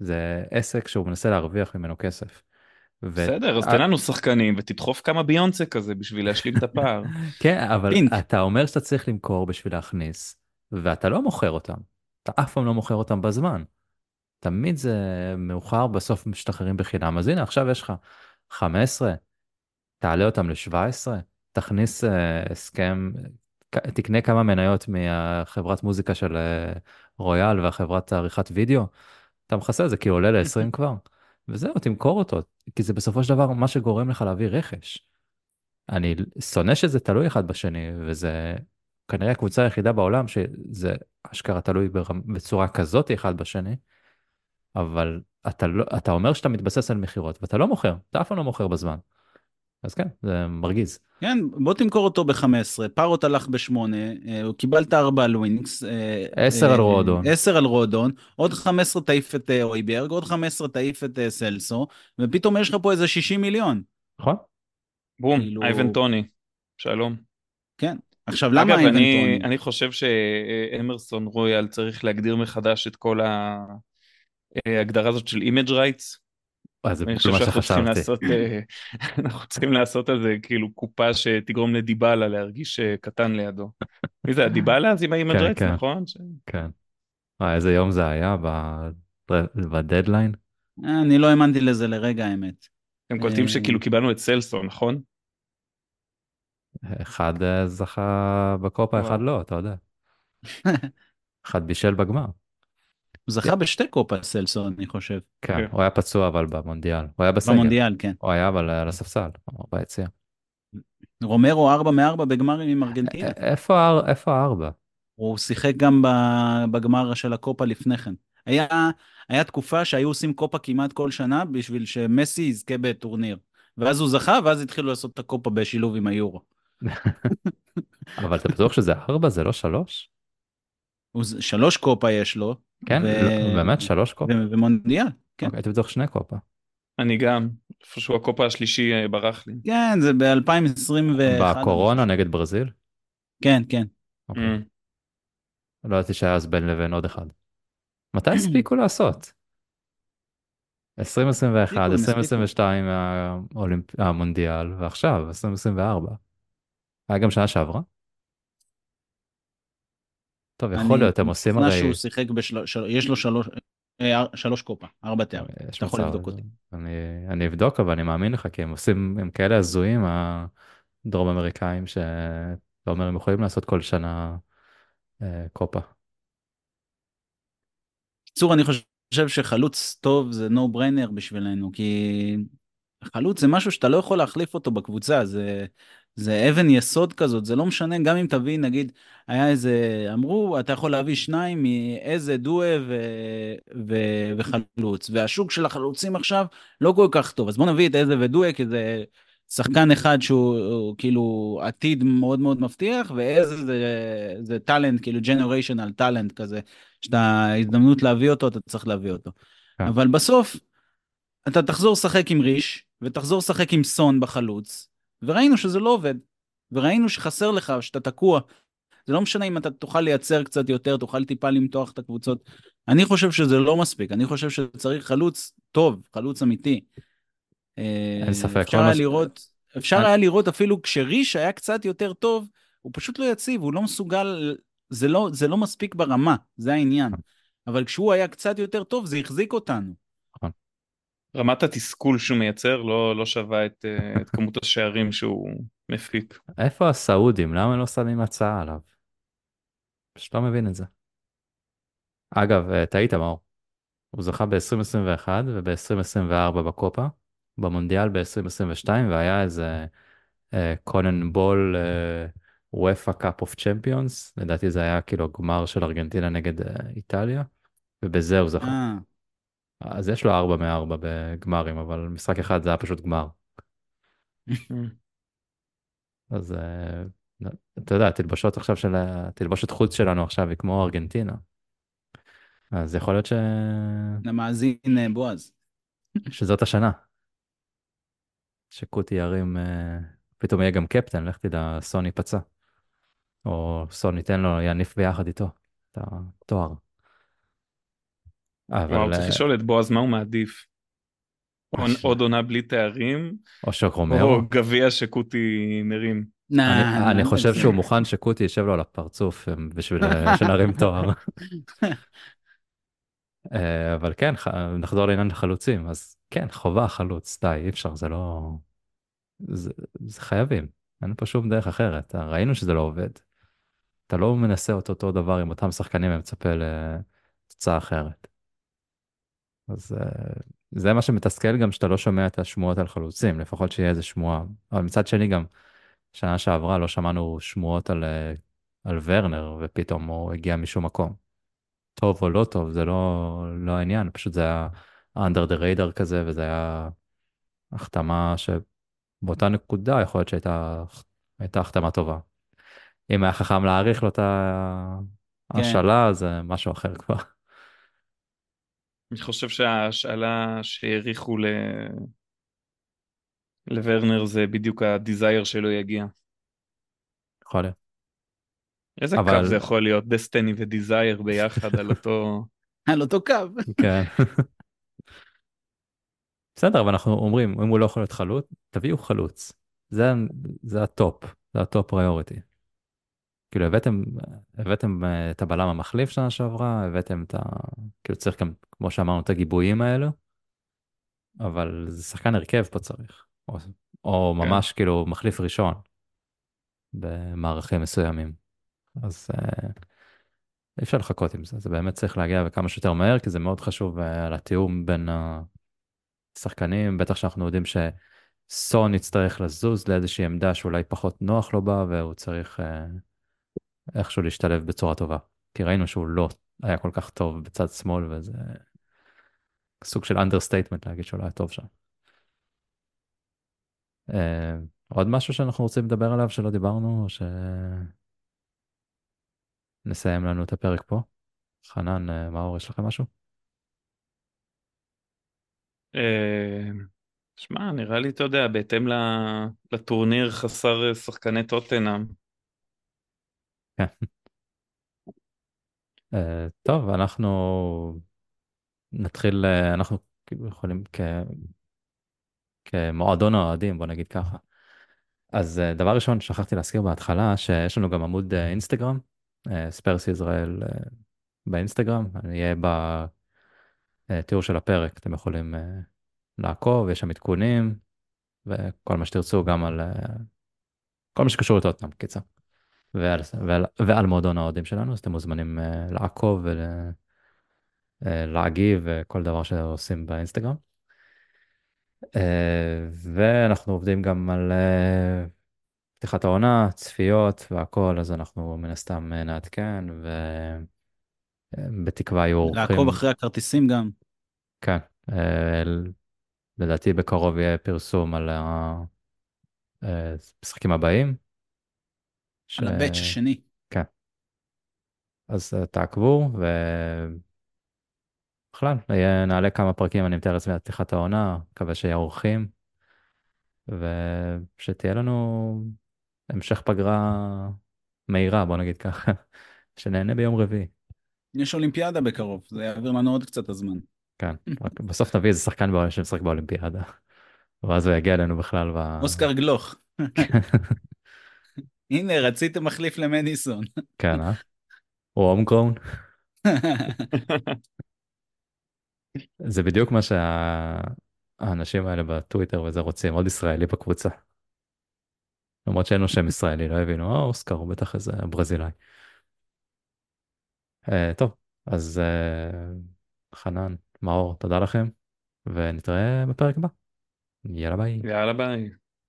זה עסק שהוא מנסה להרוויח ממנו כסף. ו- בסדר, אז תן לנו שחקנים ותדחוף כמה ביונסה כזה בשביל להשלים את הפער. כן אבל פינק. אתה אומר שאתה צריך למכור בשביל להכניס ואתה לא מוכר אותם. אתה אף פעם לא מוכר אותם בזמן. תמיד זה מאוחר בסוף משתחררים בחינם אז הנה עכשיו יש לך 15 תעלה אותם ל-17 תכניס אה, הסכם תקנה כמה מניות מהחברת מוזיקה של אה, רויאל והחברת עריכת וידאו אתה מכסה את זה כי הוא עולה ל-20 כבר וזהו תמכור אותו כי זה בסופו של דבר מה שגורם לך להביא רכש. אני שונא שזה תלוי אחד בשני וזה כנראה הקבוצה היחידה בעולם שזה אשכרה תלוי בצורה כזאת אחד בשני. אבל אתה לא אתה אומר שאתה מתבסס על מכירות ואתה לא מוכר אתה אף פעם לא מוכר בזמן. אז כן זה מרגיז. כן, בוא תמכור אותו ב-15, פארוט הלך ב-8, קיבלת 4 על ווינקס. אה, 10 אה, על רודון. 10 על רודון, עוד 15 תעיף את אה, הויברג, עוד 15 תעיף את אה, סלסו, ופתאום יש לך פה איזה 60 מיליון. נכון? בום, כאילו- אייבן טוני, שלום. כן. עכשיו, למה אייבן אני, טוני? אני חושב שאמרסון רויאל צריך להגדיר מחדש את כל אה, ההגדרה הזאת של image rights. אז אני חושב שאנחנו צריכים. לעשות, אה, אנחנו צריכים לעשות על זה כאילו קופה שתגרום לדיבלה להרגיש אה, קטן לידו. מי זה, הדיבלה אז עם כן, rights, כן. נכון? כן. אה, איזה יום זה היה בדדליין? אה, אני לא האמנתי לזה לרגע האמת. אתם קולטים. שכאילו קיבלנו את סלסון, נכון? אחד זכה בקופה. אחד לא, אתה יודע. אחד בישל בגמר. הוא זכה בשתי קופה סלסו, אני חושב. כן, כן. הוא היה פצוע אבל במונדיאל. הוא היה בסגל. במונדיאל, כן. הוא היה אבל על הספסל, ביציע. רומרו 4 מ-4 בגמרים עם ארגנטינה. א- איפה האר- איפה הארבע? הוא שיחק גם בגמר של הקופה לפני כן. היה, היה תקופה שהיו עושים קופה כמעט כל שנה בשביל שמסי יזכה בטורניר. ואז הוא זכה, ואז התחילו לעשות את הקופה בשילוב עם היורו. אבל אתה בטוח שזה ארבע, זה לא שלוש? הוא, ז- שלוש קופה יש לו. כן, ו- לא, באמת שלוש קופה. ו- ומונדיאל, כן. אוקיי, הייתי בטוח שני קופה. אני גם, איפשהו הקופה השלישי אה, ברח לי. כן, זה ב-2021. בקורונה נגד ברזיל? כן, כן. אוקיי. Mm. לא ידעתי שהיה אז בין לבין עוד אחד. מתי הספיקו לעשות? 2021, הספיקו, הם 2022 האולימפ- המונדיאל, ועכשיו 2024. היה גם שנה שעברה? טוב, יכול אני להיות, הם עושים הרי... שהוא שיחק בשלוש, יש לו שלוש, אה, שלוש קופה, ארבע תאר. יש אתה יכול לבדוק אותי. אני, אני אבדוק, אבל אני מאמין לך, כי הם עושים, הם כאלה הזויים, הדרום אמריקאים, שאתה אומר, הם יכולים לעשות כל שנה אה, קופה. בקיצור, אני חושב שחלוץ טוב זה no brainer בשבילנו, כי חלוץ זה משהו שאתה לא יכול להחליף אותו בקבוצה, זה, זה אבן יסוד כזאת, זה לא משנה, גם אם תביא, נגיד, היה איזה, אמרו, אתה יכול להביא שניים מאיזה דואה ו, ו, וחלוץ, והשוק של החלוצים עכשיו לא כל כך טוב, אז בוא נביא את איזה ודואה, כי זה שחקן אחד שהוא הוא, כאילו עתיד מאוד מאוד מבטיח, ואיזה זה, זה טאלנט, כאילו ג'נריישנל טאלנט כזה. שאתה הזדמנות להביא אותו, אתה צריך להביא אותו. כן. אבל בסוף, אתה תחזור לשחק עם ריש, ותחזור לשחק עם סון בחלוץ, וראינו שזה לא עובד. וראינו שחסר לך, שאתה תקוע. זה לא משנה אם אתה תוכל לייצר קצת יותר, תוכל טיפה למתוח את הקבוצות. אני חושב שזה לא מספיק, אני חושב שצריך חלוץ טוב, חלוץ אמיתי. אין ספק, אפשר כל היה מה ש- לראות, אפשר אני- היה לראות אפילו כשריש היה קצת יותר טוב, הוא פשוט לא יציב, הוא לא מסוגל, זה לא, זה לא מספיק ברמה, זה העניין. אבל כשהוא היה קצת יותר טוב, זה החזיק אותנו. רמת התסכול שהוא מייצר לא, לא שווה את, אה, את כמות השערים שהוא מפיק. איפה הסעודים? למה לא שמים הצעה עליו? פשוט לא מבין את זה. אגב, אה, טעית מאור. הוא זכה ב-2021 וב-2024 בקופה, במונדיאל ב-2022, והיה איזה אה, קונמבול UEFA Cup of Champions, לדעתי זה היה כאילו גמר של ארגנטינה נגד אה, איטליה, ובזה הוא זכה. אז יש לו 4 מ-4 בגמרים, אבל משחק אחד זה היה פשוט גמר. אז אה, אתה יודע, התלבושות עכשיו של, ה- התלבושת חוץ שלנו עכשיו היא כמו ארגנטינה. אז יכול להיות ש... למאזין אה, בועז. שזאת השנה. שקוטי ירים, אה, פתאום יהיה גם קפטן, לך תדע, סוני פצע. או סוני תן לו, יניף ביחד איתו את התואר. וואו, אבל... צריך אה, לשאול את בועז מה הוא מעדיף. או עוד- עונה בלי תארים, או שוק רומרו. או גביע שקוטי מרים. אני, חושב שהוא מוכן שקוטי יישב לו על הפרצוף אה, בשביל אה, שנרים תואר. אה, אבל כן, נחזור לעניין החלוצים. אז כן, חובה חלוץ, די, אי אפשר, זה לא... זה, זה חייבים, אין פה שום דרך אחרת. ראינו שזה לא עובד. אתה לא מנסה את אותו דבר עם אותם שחקנים ומצפה לתוצאה אחרת. אז אה, זה מה שמתסכל גם שאתה לא שומע את השמועות על חלוצים, לפחות שיהיה איזה שמועה. אבל מצד שני גם, שנה שעברה לא שמענו שמועות על, אה, על ורנר, ופתאום הוא הגיע משום מקום. טוב או לא טוב, זה לא, לא העניין, פשוט זה היה under the radar כזה, וזה היה החתמה שבאותה נקודה יכול להיות שהייתה הייתה החתמה טובה. אם היה חכם להאריך לו את כן. ההשאלה, זה משהו אחר כבר. אני חושב שההשאלה שהעריכו ל... לוורנר זה בדיוק ה Désiré שלו יגיע. יכול להיות. איזה אבל- קו זה יכול להיות? דסטיני ו Désiré ביחד על אותו... על אותו קו. כן. בסדר, אבל אנחנו אומרים, אם הוא לא יכול להיות חלוץ, תביאו חלוץ. זה, זה ה top, זה ה top priority. כאילו הבאתם, הבאתם אה, את הבלם המחליף שנה שעברה, הבאתם את ה... כאילו צריך גם, כמו שאמרנו, את הגיבויים האלו, אבל זה שחקן הרכב פה צריך. או, או כן. ממש כאילו מחליף ראשון במערכים מסוימים. אז אה, אי אפשר לחכות עם זה, זה באמת צריך להגיע כמה שיותר מהר, כי זה מאוד חשוב אה, על התיאום בין השחקנים, בטח שאנחנו יודעים שסון יצטרך לזוז לאיזושהי עמדה שאולי פחות נוח לו בה, והוא צריך איכשהו להשתלב בצורה טובה. כי ראינו שהוא לא היה כל כך טוב בצד שמאל, וזה סוג של understatement להגיד שהוא לא היה טוב שם. אה, עוד משהו שאנחנו רוצים לדבר עליו שלא דיברנו, או שנסיים לנו את הפרק פה? חנן, אה, מאור, יש לכם משהו? אה, שמע, נראה לי, אתה יודע, בהתאם לטורניר חסר שחקני טוטנאם. אה, טוב, אנחנו נתחיל, אה, אנחנו כאילו יכולים כ... כמועדון האוהדים, בוא נגיד ככה. אז אה, דבר ראשון, שכחתי להזכיר בהתחלה, שיש לנו גם עמוד אה, אינסטגרם, אה, ספרס ישראל אה, באינסטגרם, אני אהיה בתיאור של הפרק, אתם יכולים אה, לעקוב, יש שם עדכונים, וכל מה שתרצו גם על אה, כל מה שקשור לטוטנאם, קיצר. ועל, ועל, ועל מועדון האוהדים שלנו, אז אתם מוזמנים אה, לעקוב ולהגיב וכל דבר שעושים באינסטגרם. אה, ואנחנו עובדים גם על אה, פתיחת העונה, צפיות והכל, אז אנחנו מן הסתם אה, נעדכן, ובתקווה יהיו אורחים. לעקוב אחרי הכרטיסים גם. כן, אה, לדעתי בקרוב יהיה פרסום על המשחקים הבאים. ש- על הבאץ' השני. אז אה, תעקבו, ובכלל, יהיה- נעלה כמה פרקים, אני מתאר לעצמי, על פתיחת העונה, מקווה שיהיה אורחים, ושתהיה לנו המשך פגרה מהירה, בוא נגיד ככה, שנהנה ביום רביעי. יש אולימפיאדה בקרוב, זה יעביר לנו עוד קצת הזמן. כן, רק בסוף נביא איזה שחקן בעולם שמשחק באולימפיאדה, ואז הוא יגיע אלינו בכלל. ב... אוסקר גלוך. הנה, רציתם מחליף למדיסון. כן, אה? הוא הומגרון. זה בדיוק מה שהאנשים האלה בטוויטר וזה רוצים, עוד ישראלי בקבוצה. למרות שאין לו שם ישראלי, לא הבינו, אה, אוסקר, הוא בטח איזה ברזילאי. אה, טוב, אז אה, חנן, מאור, תודה לכם, ונתראה בפרק הבא. יאללה ביי. יאללה ביי.